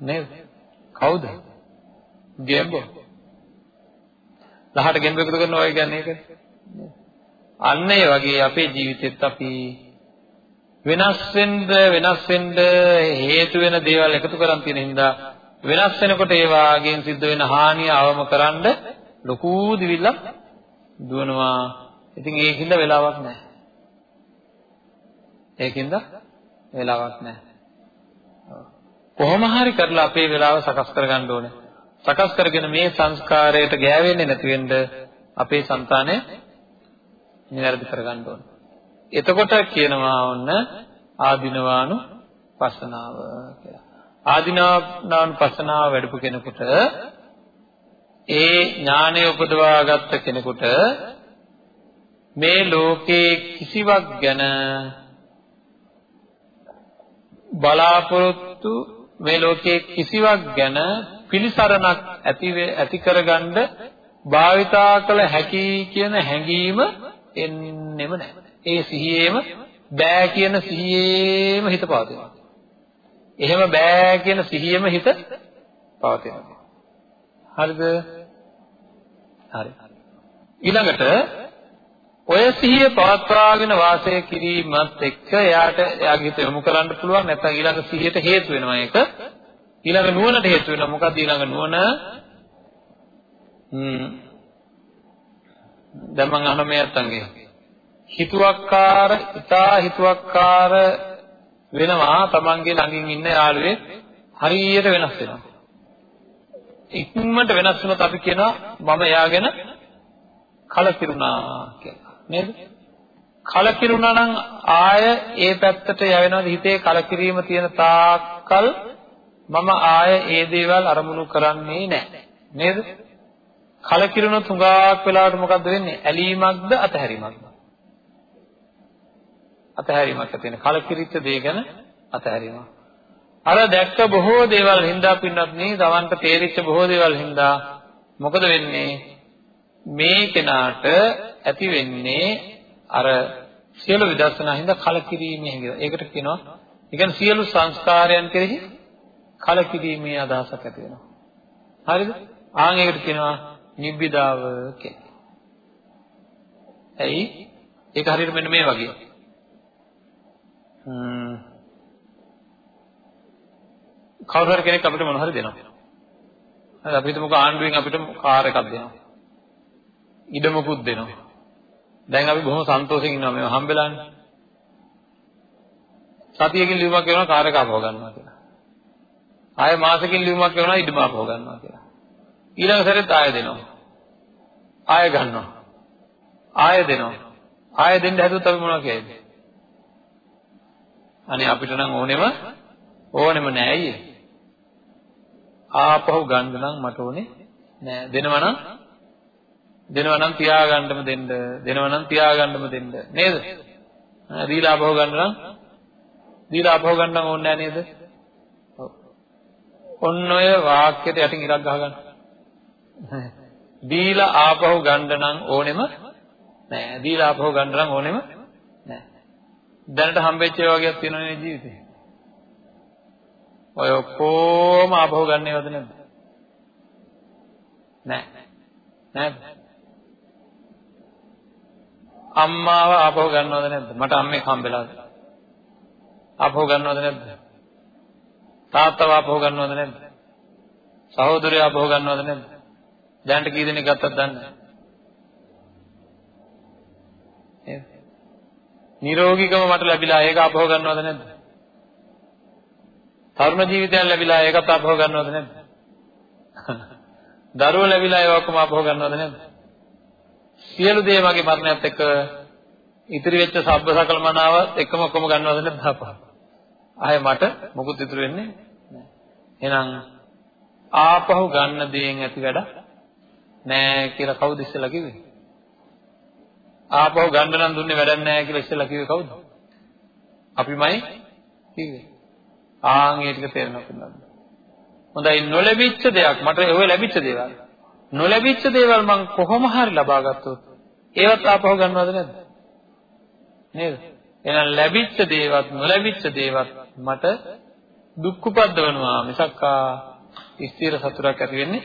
නේද? කවුද? ගෙම්බෝ. ලහට ගෙම්බෝ එකතු කරනවා කියන්නේ ඒකනේ. අන්න ඒ වගේ අපේ ජීවිතෙත් අපි වෙනස් වෙන්න වෙනස් වෙන්න හේතු වෙන දේවල් එකතු කරන් තියෙන හින්දා වෙනස් වෙනකොට ඒ වාගෙන් සිද්ධ වෙන හානිය අවම කරන්න ලොකු දිවිල්ලක් දුවනවා. ඉතින් ඒකින්ද වෙලාවක් නැහැ. ඒකින්ද වෙලාවක් නැහැ. කොහොම හරි කරලා අපේ වෙලාව සකස් කරගන්න ඕනේ. සකස් කරගෙන මේ සංස්කාරයට ගෑවෙන්නේ නැති වෙන්න අපේ సంతානය නිවැරදි කරගන්න ඕනේ. එතකොට කියනවා ඔන්න ආධිනවානු පස්සනාව කියලා. ආධිනවානු පස්සනාව වැඩපු කෙනෙකුට ඒ ඥානය උපදවා ගත්ත කෙනෙකුට මේ ලෝකේ කිසිවක් ගැන බලාපොරොත්තු මේ ලෝකයේ කිසිවක් ගැන පිළිසරණක් ඇති ඇති කරගන්න භාවිතා කළ හැකි කියන හැඟීම එන්නෙම නැහැ. ඒ සිහියේම බෑ කියන සිහියේම හිත පවතිනවා. එහෙම බෑ කියන සිහියෙම හිත පවතිනවා. හරිද? හරි. ඊළඟට ඔය සිහිය පවත්වාගෙන වාසය කිරීමත් එක්ක එයාට එයාගේ හිත යොමු කරන්න පුළුවන් නැත්නම් ඊළඟ සිහියට හේතු වෙනවා ඒක. ඊළඟ නුවණට හේතු වෙනවා. මොකක්ද ඊළඟ නුවණ? හ්ම්. දැන් මම අහන මේ අත්තන්ගේ. හිතුවක්කාර, ඉතා හිතුවක්කාර වෙනවා තමන්ගේ ළඟින් ඉන්න යාළුවේ හරියට වෙනස් වෙනවා. ඉක්මනට වෙනස් වුණොත් අපි කියනවා මම එයාගෙන කලකිරුණා කියලා. නේද? කලකිරුණා නම් ආය ඒ පැත්තට යවෙනවද හිතේ කලකිරීම තියෙන තාක්කල් මම ආය ඒ දේවල් අරමුණු කරන්නේ නැහැ. නේද? කලකිරුණොත් හුඟක් වෙලාවට මොකද්ද වෙන්නේ? ඇලීමක්ද අතහැරීමක්ද? අතහැරීමක් තියෙන කලකිරිච්ච දේ ගැන අතහැරීමක්. අර දැක්ක බොහෝ දේවල් හින්දා පින්නත් නේ තවන්ට තේරිච්ච බොහෝ දේවල් හින්දා මොකද වෙන්නේ? මේ කෙනාට ඇති වෙන්නේ අර සියලු විදර්ශනා හින්දා කලකිරීමේ හැඟීම. ඒකට කියනවා ඒ කියන්නේ සියලු සංස්කාරයන් කෙරෙහි කලකිරීමේ අදහසක් ඇති වෙනවා. හරිද? ආන් ඒකට කියනවා නිබ්බිදාව කියලා. ඇයි? ඒක හරියට මෙන්න මේ වගේ. කවුරු හරි කෙනෙක් අපිට මොන හරි දෙනවා. හරි අපි හිතමුකෝ ආණ්ඩුවෙන් අපිට කාර් එකක් දෙනවා. ඉඩමකුත් දෙනවා. දැන් අපි බොහොම සන්තෝෂෙන් ඉන්නවා මේව හම්බෙලානේ. සතියකින් ලියුමක් කරනවා කාර් එක අපව ගන්නවා කියලා. ආයෙ මාසෙකින් ලියුමක් කරනවා ඉඩම අපව ගන්නවා කියලා. ඊළඟ සැරේත් ආයෙ දෙනවා. ආයෙ ගන්නවා. ආයෙ දෙනවා. ආයෙ දෙන්න හැදුවොත් අපි මොනවා කියයිද? අනේ අපිට නම් ඕනෙම ඕනෙම නෑ අයියේ. ආපහු ගන්න නම් මට ඕනේ නෑ. දෙනවා නම් දෙනවා නම් තියාගන්නම දෙන්න. දෙනවා නම් තියාගන්නම දෙන්න. නේද? දීලා ආපහු ගන්න නම් දීලා ආපහු ගන්න නම් ඕනේ නෑ නේද? ඔන්න ඔය වාක්‍යයට යටින් ඉරක් ගහගන්න. දීලා ආපහු ගන්න නම් ඕනෙම නෑ. දීලා ආපහු ගන්න නම් ඕනෙම දැනට හම්බෙච්ච ඒවා වගේක් තියෙනවනේ ජීවිතේ. ඔය ඔක්කොම ආපහු ගන්නේවද නැද්ද? නෑ. නෑ. අම්මාව ආපහු ගන්නවද නැද්ද? මට අම්මෙක් හම්බෙලාද? ආපහු ගන්නවද නැද්ද? තාත්තව ආපහු ගන්නවද නැද්ද? සහෝදරයව ආපහු ගන්නවද නැද්ද? දැනට කී දෙනෙක් ගත්තද දන්නේ නැහැ. නිරෝගීකම මට ලැබිලා ඒක අපහව ගන්නවද නැද්ද? තරුණ ජීවිතයක් ලැබිලා ඒකත් අපහව ගන්නවද නැද්ද? දරුවෝ ලැබිලා ඒක ඔක්කොම අපහව ගන්නවද නැද්ද? සියලු දේ මගේ මරණයත් එක්ක ඉතිරි වෙච්ච සබ්බ සකල මනාවත් එක්කම ඔක්කොම ගන්නවද නැද්ද අපහව? ආයේ මට මොකුත් ඉතුරු වෙන්නේ නැහැ. එහෙනම් ආපහු ගන්න දේෙන් ඇති වැඩ නෑ කියලා කවුද ඉස්සෙල්ලා කිව්වේ? ආපහු ගන්න නම් දුන්නේ වැඩක් නැහැ කියලා ඉස්සෙල්ලා කිව්වේ කවුද? අපිමයි කිව්වේ. ආන් ඒ ටික තේරෙනවා කියලා. හොඳයි නොලැබිච්ච දෙයක් මට ඔය ලැබිච්ච දේවල්. නොලැබිච්ච දේවල් මම කොහොම හරි ලබා ගත්තොත් ඒවත් ආපහු ගන්නවද නැද්ද? නේද? එහෙනම් ලැබිච්ච දේවත් නොලැබිච්ච දේවත් මට දුක් උපද්දවනවා මිසක්කා ස්ථිර සතුටක් ඇති වෙන්නේ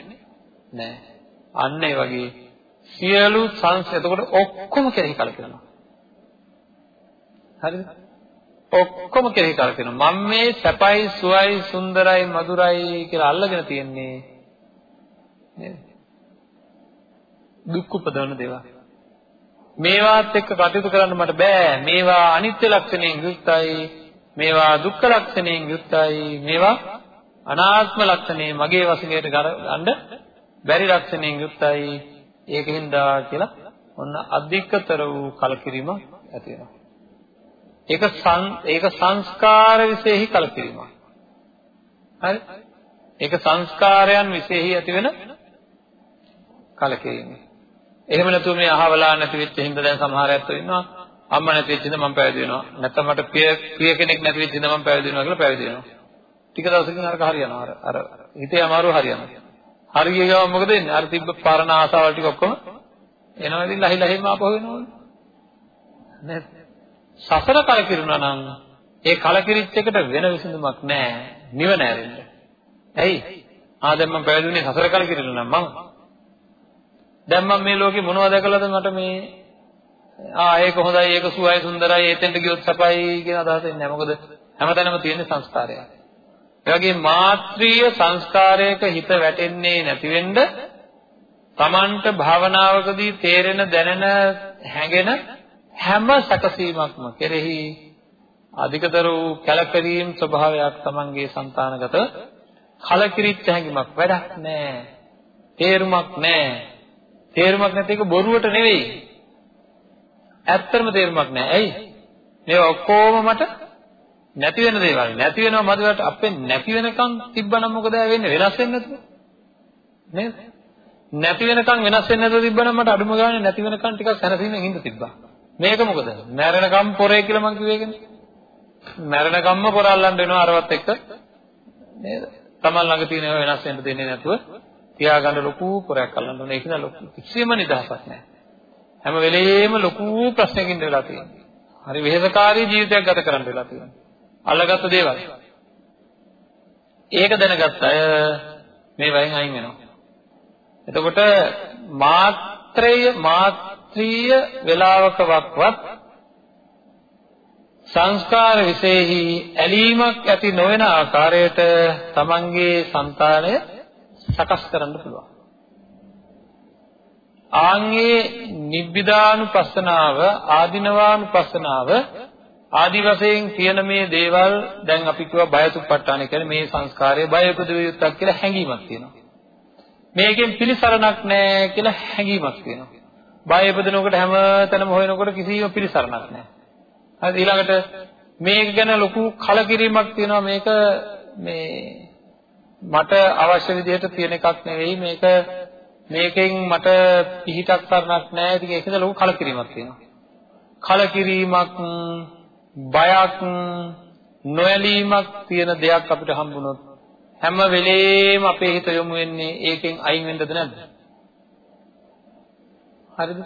නැහැ. අන්න ඒ වගේ සියලු සංස් එතකොට ඔක්කොම කෙරෙහි කලකිරෙනවා. හරිද? ඔක්කොම කෙරෙහි කලකිරෙනවා. මම මේ සැපයි, සුවයි, සුන්දරයි, මధుරයි කියලා අල්ලගෙන තියන්නේ නේද? දුක් උපදවන දේවල්. මේවාත් එක්ක කටයුතු කරන්න මට බෑ. මේවා අනිත්‍ය ලක්ෂණයෙන් යුක්තයි. මේවා දුක්ඛ ලක්ෂණයෙන් යුක්තයි. මේවා අනාත්ම ලක්ෂණේ මගේ වශයෙන් ගන්න බැරි ලක්ෂණයෙන් යුක්තයි. ඒකෙන්ද කියලා ඔන්න අධිකතර වූ කලකිරීම ඇති වෙනවා. ඒක ඒක සංස්කාර විශේෂයි කලකිරීමක්. හරි? ඒක සංස්කාරයන් විශේෂයි ඇති වෙන කලකිරීම. එහෙම නැතුව මේ අහවලා නැති වෙච්ච හින්දා දැන් සමහර අයත් ඉන්නවා අම්මා නැති වෙච්ච හින්දා මම පැවිදි වෙනවා. නැත්නම් මට ප්‍රිය ප්‍රිය කෙනෙක් නැති වෙච්ච හින්දා මම පැවිදි වෙනවා කියලා පැවිදි වෙනවා. ටික දවසකින් අරක හරියනවා. අර අර හිතේ අමාරුව හරියනවා. හරිය ගම මොකද වෙන්නේ? අර තිබ්බ පරණ ආසාවල් ටික ඔක්කොම එනවා ඉතින් ලහි ලහිම ආපහු වෙනවනේ. නේද? සසර කලකිරුණා නම් ඒ කලකිරිච්ච එකට වෙන විසඳුමක් නැහැ. නිවන ඇරෙන්න. ඇයි? ආ දැන් මම පැවිදුනේ සසර කලකිරිලා නම් මම. දැන් මම මේ ලෝකේ මොනවද දැකලාද මට මේ ආ ඒක හොඳයි ඒක සුවයි සුන්දරයි එතෙන්ට ගියොත් සපයි කියන අදහස එන්නේ නැහැ. මොකද හැමතැනම තියෙන සංස්කාරය. ඒ වගේ මාත්‍රීය සංස්කාරයක හිත වැටෙන්නේ නැති වෙන්න Tamanට භාවනාවකදී තේරෙන දැනෙන හැඟෙන හැම සැකසීමක්ම කෙරෙහි අධිකතර වූ කැළපරීම් ස්වභාවයක් Tamanගේ సంతානගත කලකිරිච්ච හැඟීමක් වැඩක් නැහැ. තේරුමක් නැහැ. තේරුමක් නැති එක බොරුවට නෙවෙයි. ඇත්තම තේරුමක් නැහැ. ඇයි? මේවා ඔක්කොම මට නැති වෙන දේවල්. නැති වෙනවා මදවට අපේ නැති වෙනකන් තිබ්බනම් මොකද වෙන්නේ? වෙනස් වෙන්නේ නැතුව. නේද? නැති වෙනකන් වෙනස් වෙන්නේ නැතුව තිබ්බනම් මට අඩුම ගානේ නැති වෙනකන් ටිකක් සැනසීමෙන් ඉඳ තිබ්බා. මේක මොකද? මැරෙනකම් පොරේ කියලා මං කිව්වේ ඒකනේ. මැරෙනකම්ම පොර අල්ලන්න වෙනවා අරවත් එක්ක. නේද? Taman ළඟ තියෙන ඒවා වෙනස් වෙන්න දෙන්නේ නැතුව තියාගන්න ලොකු පොරයක් අල්ලන්න ඕනේ. ඒක න ලොකු කිසිම නිදහසක් නැහැ. හැම වෙලෙම ලොකු ප්‍රශ්නකින් වෙලා තියෙනවා. හරි වෙහෙසකාරී ජීවිතයක් ගත කරන්න වෙලා තියෙනවා. අල්ලගත්ත දේවල්. ඒක දැනගත්ත අය මේ වයින් අයින් වෙනවා. එතකොට මාත්‍රය මාත්‍රීය වේලාවකවත් සංස්කාර විශේෂෙහි ඇලීමක් ඇති නොවන ආකාරයට තමන්ගේ సంతානය සකස් කරන්න පුළුවන්. ආන්ගේ නිබ්බිදානුපස්සනාව ආධිනවානුපස්සනාව ආදි වශයෙන් තියෙන මේ දේවල් දැන් අපි කියවා බයතුප්පට්ඨාන කියන්නේ මේ සංස්කාරයේ බය උපදවිය යුත්තක් කියලා හැඟීමක් තියෙනවා. මේකෙන් පිළිසරණක් නැහැ කියලා හැඟීමක් තියෙනවා. බය උපදිනකොට හැම තැනම හොයනකොට කිසිම පිළිසරණක් නැහැ. හරි ඊළඟට මේක ගැන ලොකු කලකිරීමක් තියෙනවා. මේක මේ මට අවශ්‍ය විදිහට තියෙන එකක් නෙවෙයි. මේක මේකෙන් මට පිහිටක් කරන්නක් නැහැ. ඉතින් ඒකද ලොකු කලකිරීමක් තියෙනවා. කලකිරීමක් බයක් නොඇලීමක් තියෙන දෙයක් අපිට හම්බුනොත් හැම වෙලේම අපේ හිත යොමු වෙන්නේ ඒකෙන් අයින් වෙන්නද නැද්ද? හරිද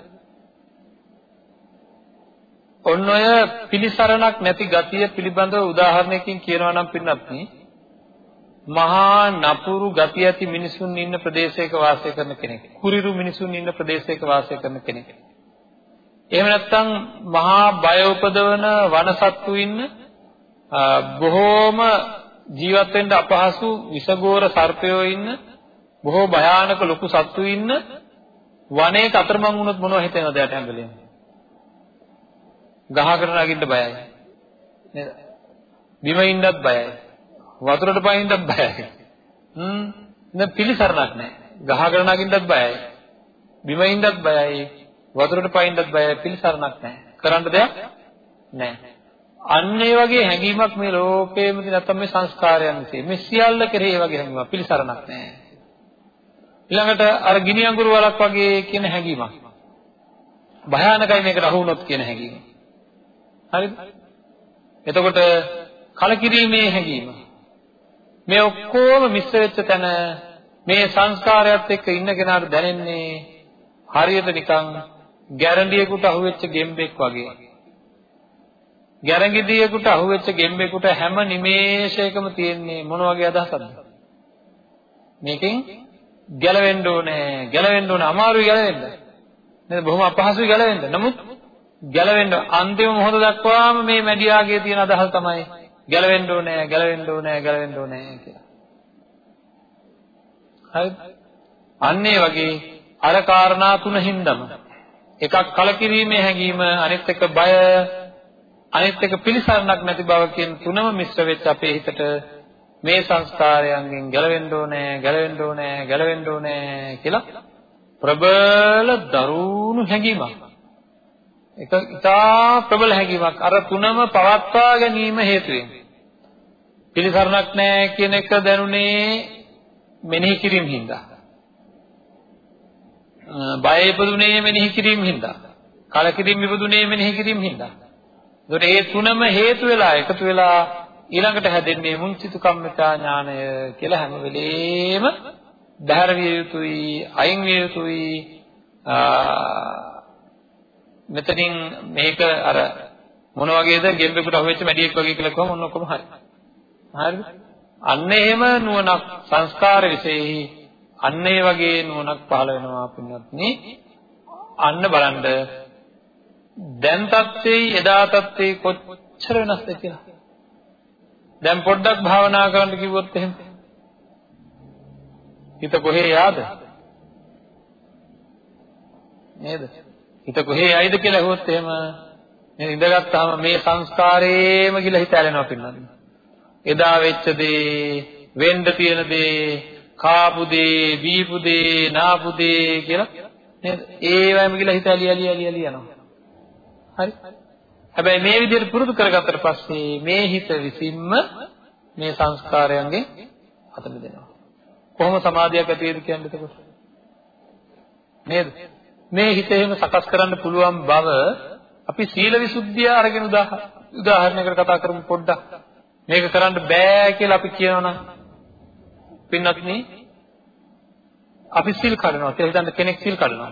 ඔන්න ඔය පිළිසරණක් නැති ගතිය පිළිබඳව උදාහරණයකින් කියනවා නම් පින්නත් මහා නපුරු ගතිය ඇති මිනිසුන් ඉන්න ප්‍රදේශයක වාසය කරන කෙනෙක්. කුරිරු මිනිසුන් ඉන්න ප්‍රදේශයක වාසය කරන කෙනෙක්. එහෙම නැත්නම් මහා බය උපදවන වනසත්තු ඉන්න බොහෝම ජීවත් වෙන්න අපහසු විසගෝර සර්පයෝ ඉන්න බොහෝ භයානක ලොකු සත්තු ඉන්න වනයේක අතරමං වුණොත් මොනව හිතෙනවද යට හැංගලෙන්නේ? ගහකට නගින්න බයයි. නේද? බිම ඉන්නත් බයයි. වතුරට පයින්නත් බයයි. හ්ම් නේ පිළිසරණක් නැහැ. ගහකට නගින්නත් බයයි. බිම ඉන්නත් බයයි. වතුරට පයින්නත් බයයි. පිළිසරණක් නැහැ. කරන්න දෙයක් නැහැ. අන්න ඒ වගේ හැඟීමක් මේ ලෝකයේම තියෙන නැත්නම් මේ සංස්කාරයන් විසින් මේ සියල්ල කෙරෙහි ඒ වගේ හැඟීමක් පිළිසරණක් නැහැ. ඊළඟට අර ගිනි අඟුරු වලක් වගේ කියන හැඟීමක්. භයානකයි මේකට අහු වුණොත් කියන හැඟීම. හරිද? එතකොට කලකිරීමේ හැඟීම. මේ ඔක්කොම මිශ්‍ර වෙච්ච තැන මේ සංස්කාරයත් එක්ක ඉන්න කෙනාට දැනෙන්නේ හරියට නිකන් ගැරන්ඩියෙකුට අහුවෙච්ච ගෙම්බෙක් වගේ. ගැරන්ගිදියෙකුට අහුවෙච්ච ගෙම්බෙකුට හැම නිමේෂයකම තියෙන්නේ මොන වගේ අදහසක්ද? මේකෙන් ගැලවෙන්න ඕනේ, ගැලවෙන්න ඕනේ, අමාරුයි ගැලවෙන්න. නේද? බොහොම අපහසුයි ගැලවෙන්න. නමුත් ගැලවෙන්න අන්තිම මොහොත දක්වාම මේ මැඩියාගේ තියෙන අදහස තමයි ගැලවෙන්න ඕනේ ගැලවෙන්න ඕනේ ගැලවෙන්න ඕනේ කියලා. හරිද? අන්න ඒ වගේ අර කාරණා තුන හින්දම එකක් කලකිරීමේ හැඟීම අනිත් එක බය අනිත් එක පිළිසරණක් නැති බව කියන තුනම මිශ්‍ර වෙච්ච අපේ හිතට මේ සංස්කාරයන්ගෙන් ගැලවෙන්න ඕනේ ගැලවෙන්න ඕනේ ගැලවෙන්න ඕනේ කියලා ප්‍රබල දරුණු හැඟීමක්. ඒක ඉතා ප්‍රබල හැඟීමක්. අර තුනම පවත්වා ගැනීම හේතුවෙන්. පිළිසරණක් නැහැ කියන එක දැනුනේ මෙනෙහි කිරීම හින්දා. බය ඉපදුනේ මෙනෙහි කිරීම හින්දා. කලකිරීම ඉපදුනේ මෙනෙහි කිරීම හින්දා. ඒකට මේ තුනම හේතු වෙලා එකතු වෙලා ඊළඟට හැදෙන්නේ මුංචිතු කම්මිතා ඥානය කියලා හැම වෙලේම බහැර විය යුතුයි අයින් විය යුතුයි. මෙතනින් මේක අර මොන වගේද? ගෙම්බෙකුට අහුවෙච්ච මැඩියෙක් වගේ කියලා කොහොම ඔන්න ඔක්කොම හරි. හරිද? අන්න එහෙම නුවණක් සංස්කාර විශේෂයි අන්න ඒ වගේ නුවණක් පහළ වෙනවා පින්වත්නි. අන්න බලන්න දැන් තත්ත්වේ එදා තත්ත්වේ කොච්චර වෙනස්ද කියලා? දැන් පොඩ්ඩක් භාවනා කරන්න කිව්වොත් එහෙම. හිත කොහේ යාද? නේද? හිත කොහේ යයිද කියලා අහුවොත් එහෙම නේද ඉඳගත්තාම මේ සංස්කාරේම කියලා හිත ඇලෙනවා පින්නන්නේ එදා වෙච්ච දේ වෙන්න තියෙන දේ කාපු දේ බීපු දේ නාපු දේ කියලා නේද? ඒවයිම කියලා හිත ඇලි ඇලි ඇලි ඇලි යනවා. හරි? හැබැයි මේ විදිහට පුරුදු කරගත්තට පස්සේ මේ හිත විසින්ම මේ සංස්කාරයන්ගෙන් අත මිදෙනවා. කොහොම සමාධියක් ඇති වේද කියන්නේ එතකොට? නේද? මේ හිත එහෙම සකස් කරන්න පුළුවන් බව අපි සීල විසුද්ධිය අරගෙන උදාහරණයකට කතා කරමු පොඩ්ඩක්. මේක කරන්න බෑ කියලා අපි කියනවනම්. පින්වත්නි අපි සිල් කඩනවා කියලා හිතන්න කෙනෙක් සිල් කඩනවා.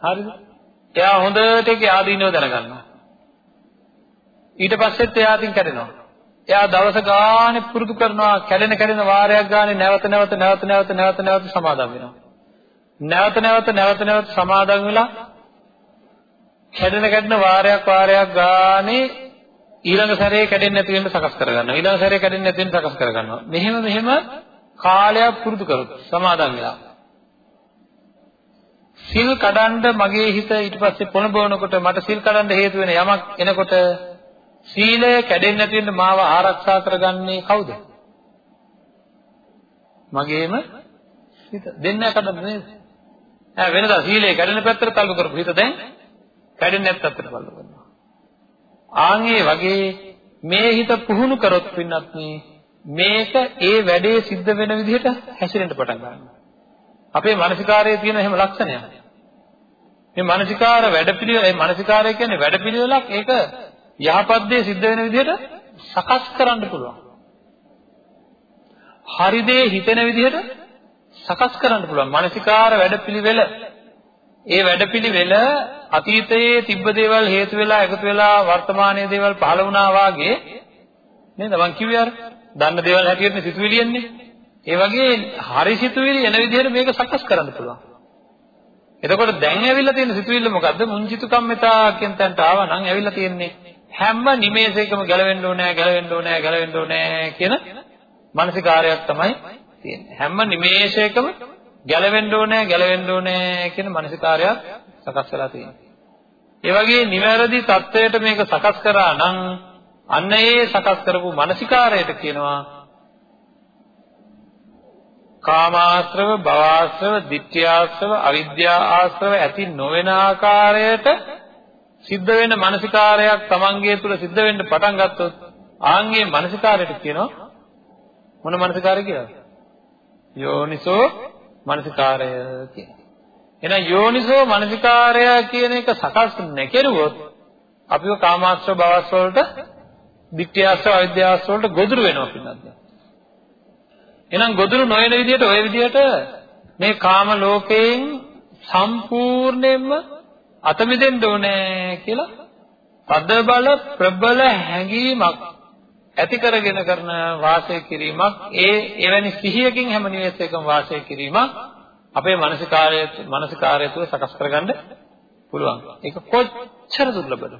හරිද? එයා හොඳට ඒකේ ආදීනව දැනගන්නවා. ඊට පස්සෙත් එයා අතින් කැඩෙනවා. එයා දවස ගානේ පුරුදු කරනවා කැඩෙන කැඩෙන වාරයක් ගානේ නැවත නැවත නැවත නැවත නැවත නැවත සමාදම් වෙනවා. නැවත නැවත නැවත නැවත සමාදන් වෙලා කැඩෙන කැඩෙන වාරයක් වාරයක් ගානේ ඊළඟ සැරේ කැඩෙන්නේ නැති වෙන්න සකස් කරගන්නවා. ඊළඟ සැරේ කැඩෙන්නේ නැති වෙන්න සකස් කරගන්නවා. මෙහෙම මෙහෙම කාලයක් පුරුදු කරොත් සමාදන් වෙලා සිල් කඩන්න මගේ හිත ඊට පස්සේ පොළඹවනකොට මට සිල් කඩන්න හේතු වෙන යමක් එනකොට සීලය කැඩෙන්නේ නැති වෙන්න මාව ආරක්ෂා කරගන්නේ කවුද? මගේම හිත. දෙන්න කඩන්න නේද? ඈ වෙනදා සීලය කැඩෙන පැත්තට තල්ලු කරපු හිත දැන් කැඩෙන්නේ නැත් පැත්තට තල්ලු කරනවා. ආන්ගේ වගේ මේ හිත පුහුණු කරොත් පින්නත් මේක ඒ වැඩේ සිද්ධ වෙන විදිහට හැසිරෙන්න පටන් ගන්නවා. අපේ මානසිකාරයේ තියෙන එහෙම ලක්ෂණයක්. මේ මානසිකාර වැඩපිළිවෙල ඒ මානසිකාරය කියන්නේ වැඩපිළිවෙලක් ඒක යහපත් දේ සිද්ධ වෙන විදිහට සකස් කරන්න පුළුවන්. හරි දේ හිතෙන විදිහට සකස් කරන්න පුළුවන්. මානසිකාර වැඩපිළිවෙල ඒ වැඩපිළිවෙල අතීතයේ තිබ්බ දේවල් හේතු වෙලා එකතු වෙලා වර්තමානයේ දේවල් පහළ වුණා වාගේ නේද? මං කිව්වේ අර දන්න දේවල් හැටියට සිතුවිලි එන්නේ. ඒ වගේ හරි සිතුවිලි එන විදිහට මේක සකස් කරන්න පුළුවන්. එතකොට දැන් ඇවිල්ලා තියෙන සිතුවිල්ල මොකද්ද? මුංචිතුකම්මිතා කියන තැනට ආවා නම් ඇවිල්ලා තියෙන්නේ හැම නිමේෂයකම ගැලවෙන්න ඕනෑ ගැලවෙන්න ඕනෑ ගැලවෙන්න ඕනෑ කියන මානසිකාරයක් තමයි තියෙන්නේ. හැම නිමේෂයකම ගැලවෙන්න ඕනෑ ගැලවෙන්න ඕනෑ කියන මානසිකාරයක් සකස් කරලා තියෙනවා. ඒ වගේ නිවැරදි தත්වයට මේක සකස් කරා නම් අන්න ඒ සකස් කරපු මානසිකාරයට කියනවා කාමාශ්‍රව, භවආශ්‍රව, ditthියාශ්‍රව, අවිද්‍යා ආශ්‍රව ඇති නොවන ආකාරයට සිද්ධ වෙන මානසිකාරයක් තමන්ගේ තුල සිද්ධ වෙන්න පටන් ගත්තොත් ආන්ගේ මානසිකාරයට කියනවා මොන මානසිකාරය කියලාද? යෝනිසෝ මානසිකාරය කියනවා. එහෙනම් යෝනිසෝ මානසිකාරය කියන එක සකස් නැකරුවොත් අපිව කාමාශ්‍රව භවශ්‍රව වලට ditthියාශ්‍රව අවිද්‍යාශ්‍රව වලට ගොදුරු වෙනවා පින්නත්. එහෙනම් ගොදුරු නොවන විදිහට ওই විදිහට මේ කාම ලෝකයෙන් සම්පූර්ණයෙන්ම අත මිදෙන්න ඕනේ කියලා තද බල ප්‍රබල හැඟීමක් ඇති කරගෙන කරන වාසය කිරීමක් ඒ එවැනි සිහියකින් හැම නිවෙස්යකම වාසය කිරීමක් අපේ මානසිකාරය මානසිකාරය තුළ සකස් කරගන්න පුළුවන්. ඒක කොච්චර දුර්ලභද?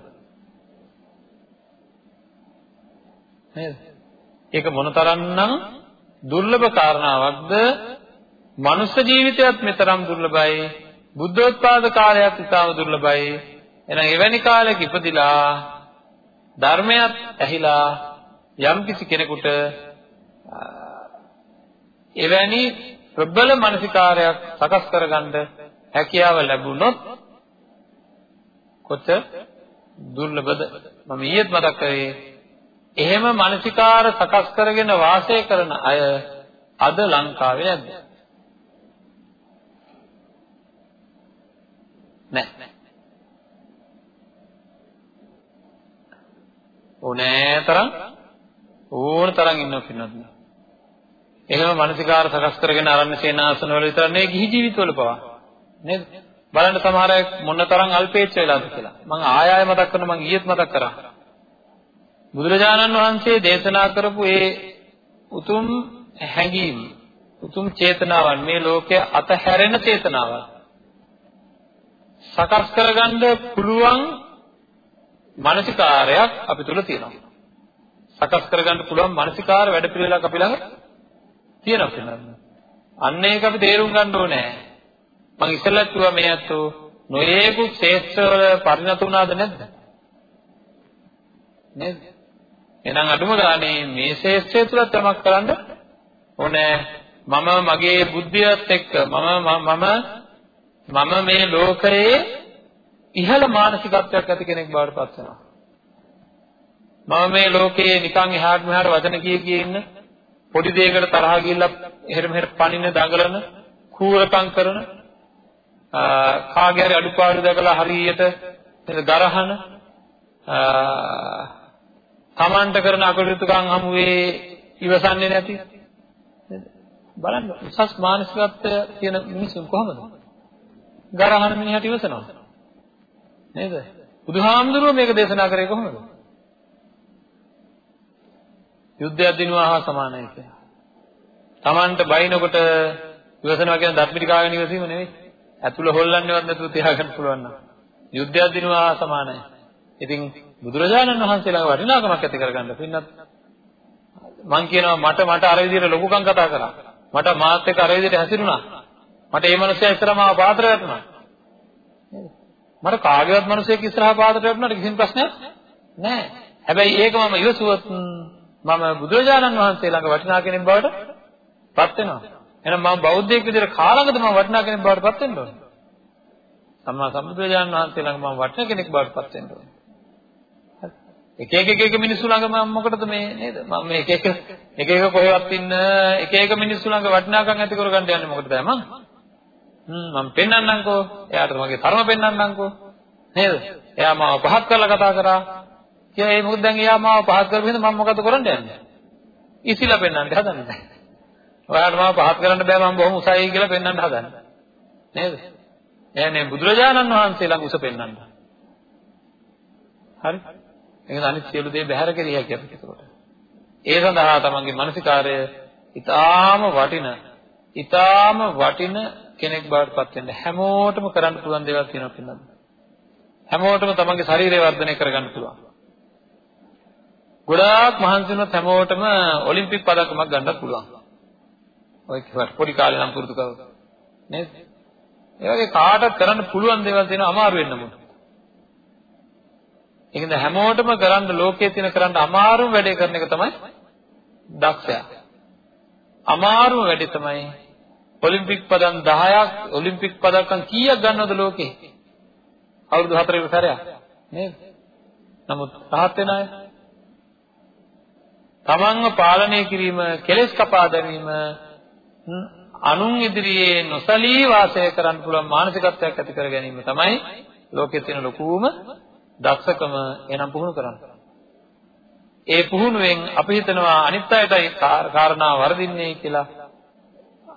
නේද? ඒක මොනතරම්නම් දුර්ලභ කාරණාවක්ද මනුෂ්‍ය ජීවිතයත් මෙතරම් දුර්ලභයි. බුද්ධෝත්පාද කාලයත් ඉතාම දුර්ලභයි. එහෙනම් එවැනි කාලයක ඉපදිලා ධර්මයක් ඇහිලා යම්කිසි කෙනෙකුට එවැනි ප්‍රබල මානසිකාරයක් සකස් කරගන්න හැකියාව ලැබුණොත් කොච්චර දුර්ලභද මම ඊයේත් මතක් කරේ එහෙම මානසිකාර සකස් කරගෙන වාසය කරන අය අද ලංකාවේ නැද්ද? නැහැ. ඕනෑ තරම් ඕන තරම් ඉන්නව පින්නත් එහෙම මානසිකාර සකස් කරගෙන ආරණ්‍ය සේනාසන වල විතර නෙවෙයි ගිහි ජීවිතවල පවා. නේද? බලන්න සමහර අය මොන තරම් අල්පේච්ඡ වෙලාද කියලා. මම ආය ආය මතක් කරන මම ඊයේත් මතක් කරා. බුදුරජාණන් වහන්සේ දේශනා කරපු ඒ උතුම් හැඟීම් උතුම් චේතනාවන් මේ ලෝකයේ අතහැරෙන චේතනාවන් සකස් කරගන්න පුළුවන් මානසිකාරයක් අපි තුල තියෙනවා. සකස් කරගන්න පුළුවන් මානසිකාර වැඩ පිළිවෙලක් අපි ළඟ තියෙනවා කියලා. අන්න ඒක අපි තේරුම් ගන්න ඕනේ. මම ඉස්සෙල්ලත් කිව්වා මේ අතෝ නොයේකුත් ශේෂ්ඨවල පරිණත වුණාද නැද්ද? නේද? එහෙනම් අඩුම ගානේ මේ ශේෂ්ඨය තුල තමක් කරන්න ඕනේ. මම මගේ බුද්ධියත් එක්ක මම මම මම මේ ලෝකයේ ඉහළ මානසිකත්වයක් ඇති කෙනෙක් බවට පත් වෙනවා. මම මේ ලෝකයේ නිකන් එහාට මෙහාට වචන කිය කිය ඉන්න පොඩි දෙයකට තරහ ගිහිල්ලා එහෙර මෙහෙර පනින්න දඟලන කූරකම් කරන කාගේ හරි අඩුපාඩු දැකලා හරියට ගරහන තමන්ට කරන අකටයුතුකම් හමුවේ ඉවසන්නේ නැති බලන්න උසස් මානසිකත්වය තියෙන මිනිසුන් කොහොමද ගරහන මිනිහට ඉවසනවා නේද? බුදුහාමුදුරුවෝ මේක දේශනා කරේ කොහොමද? යුද්ධයක් දිනුවා හා සමානයි කියලා. Tamanට බයිනකොට ඉවසනවා කියන ධර්මිකාගෙන ඉවසීම නෙවෙයි. ඇතුළ හොල්ලන්නේවත් නැතුව තියාගන්න පුළුවන් නම් යුද්ධයක් දිනුවා හා සමානයි. ඉතින් බුදුරජාණන් වහන්සේලා වටිනාකමක් ඇති කරගන්න පින්නත් මං කියනවා මට මට අර විදිහට ලොකුකම් කතා කරා. මට මාත් එක්ක අර විදිහට හැසිරුණා. මට මේ මනුස්සයා ඉස්සරහම පාත්‍ර වැටුණා. මට කාගේවත් මිනිසෙක් ඉස්සරහා පාදට වැටුණාට කිසිම ප්‍රශ්නයක් නැහැ. හැබැයි ඒක මම ඉවසුවොත් මම බුදුරජාණන් වහන්සේ ළඟ වටිනා කෙනෙක් බවට පත් වෙනවා. එහෙනම් මම බෞද්ධයෙක් විදිහට කාලඟද මම වටිනා කෙනෙක් බවට පත් වෙන්න ඕනේ. සම්මා සම්බුදුරජාණන් වහන්සේ ළඟ මම වටිනා කෙනෙක් බවට පත් වෙන්න ඕනේ. එක එක එක එක මිනිස්සු ළඟ මම මොකටද මේ නේද? මම මේ එක එක එක එක කොහෙවත් ඉන්න එක එක මිනිස්සු ළඟ වටිනාකම් ඇති කරගන්න යන්නේ මොකටද මම? මම පෙන්වන්නම්කෝ. එයාට මගේ ධර්ම පෙන්වන්නම්කෝ. නේද? එයා මාව පහත් කරලා කතා කරා. කියලා ඒ මොකද දැන් එයා මාව පහත් කරපු හින්දා මම මොකද කරන්න යන්නේ? ඉසිලා පෙන්වන්න හදන්නේ. ඔයාලට මාව පහත් කරන්න බෑ මම බොහොම උසයි කියලා පෙන්වන්න හදන්නේ. නේද? එයානේ බුදුරජාණන් වහන්සේ ළඟ උස පෙන්වන්න. හරි? එහෙනම් අනිත් සියලු දේ බැහැර කෙරිය හැකියි අපිට ඒකට. ඒ සඳහා තමන්ගේ මානසිකාරය ඊටාම වටින ඊටාම වටින කෙනෙක් බවට පත් වෙන්න හැමෝටම කරන්න පුළුවන් දේවල් තියෙනවා පින්නත්. හැමෝටම තමන්ගේ ශරීරය වර්ධනය කරගන්න පුළුවන්. ගොඩාක් මහන්සි වුණොත් හැමෝටම ඔලිම්පික් පදකමක් ගන්නත් පුළුවන්. ඔය කිව්වට පොඩි කාලේ නම් පුරුදු කරලා. නේද? ඒ වගේ කාටවත් කරන්න පුළුවන් දේවල් තියෙනවා අමාරු වෙන්න මොකද? ඒකෙන්ද හැමෝටම කරන්න ලෝකයේ තියෙන කරන්න අමාරුම වැඩේ කරන එක තමයි දක්ෂයා. අමාරුම වැඩේ තමයි ඔලිම්පික් පදම් 10ක් ඔලිම්පික් පදක්කම් කීයක් ගන්නවද ලෝකේ? අවුරුදු 4 සැරයක් නේද? නමුත් රහත් වෙන අය තමන්ව පාලනය කිරීම, කෙලෙස් කපා දැමීම, අනුන් ඉදිරියේ නොසලී වාසය කරන්න පුළුවන් මානසිකත්වයක් ඇති කර ගැනීම තමයි ලෝකයේ තියෙන ලොකුම දක්ෂකම එනම් පුහුණු කරන්න. ඒ පුහුණුවෙන් අපි හිතනවා අනිත් අයටයි කාරණා වර්ධින්නේ කියලා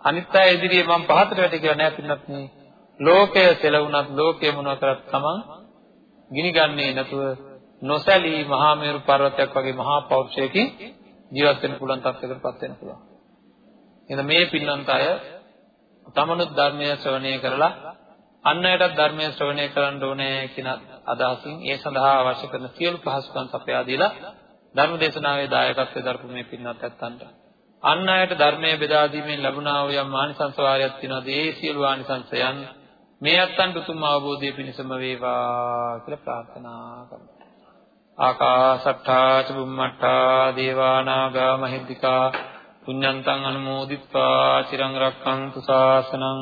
අනිත් අය ඉදිරියේ මම පහතට වැටේ කියලා නෑ පින්නත් නේ. ලෝකය සෙලවුණත් ලෝකය මොනවා කරත් තමන් ගිනිගන්නේ නැතුව නොසැලී මහා මේරු පර්වතයක් වගේ මහා පෞරුෂයකින් ජීවත් වෙන්න පුළුවන් තත්යකටපත් වෙන්න පුළුවන්. එහෙනම් මේ පින්නන්ත අය තමනුත් ධර්මය ශ්‍රවණය කරලා අන් අයටත් ධර්මය ශ්‍රවණය කරන්න ඕනේ කියන අදහසින් ඒ සඳහා අවශ්‍ය කරන සියලු පහසුකම් සපයා දීලා ධර්ම දේශනාවේ දායකත්වයෙන් දරපු මේ පින්නත් ඇත්තන්ට. අන් අයට ධර්මයේ බෙදා දීමෙන් ලැබුණා වූ යම් ආනිසංස වාරයක් තියෙනවාද? ඒ සියලු ආනිසංසයන් මේ අත්තන්ට උතුම් අවබෝධය පිණිසම වේවා කියලා ප්‍රාර්ථනා කරමු. ආකාසට්ඨා ච බුම්මට්ඨා දේවා නාග මහිද්దికා. පුඤ්ඤන්තං අනුමෝදිත්වා. චිරං රක්ඛන්තු ශාසනං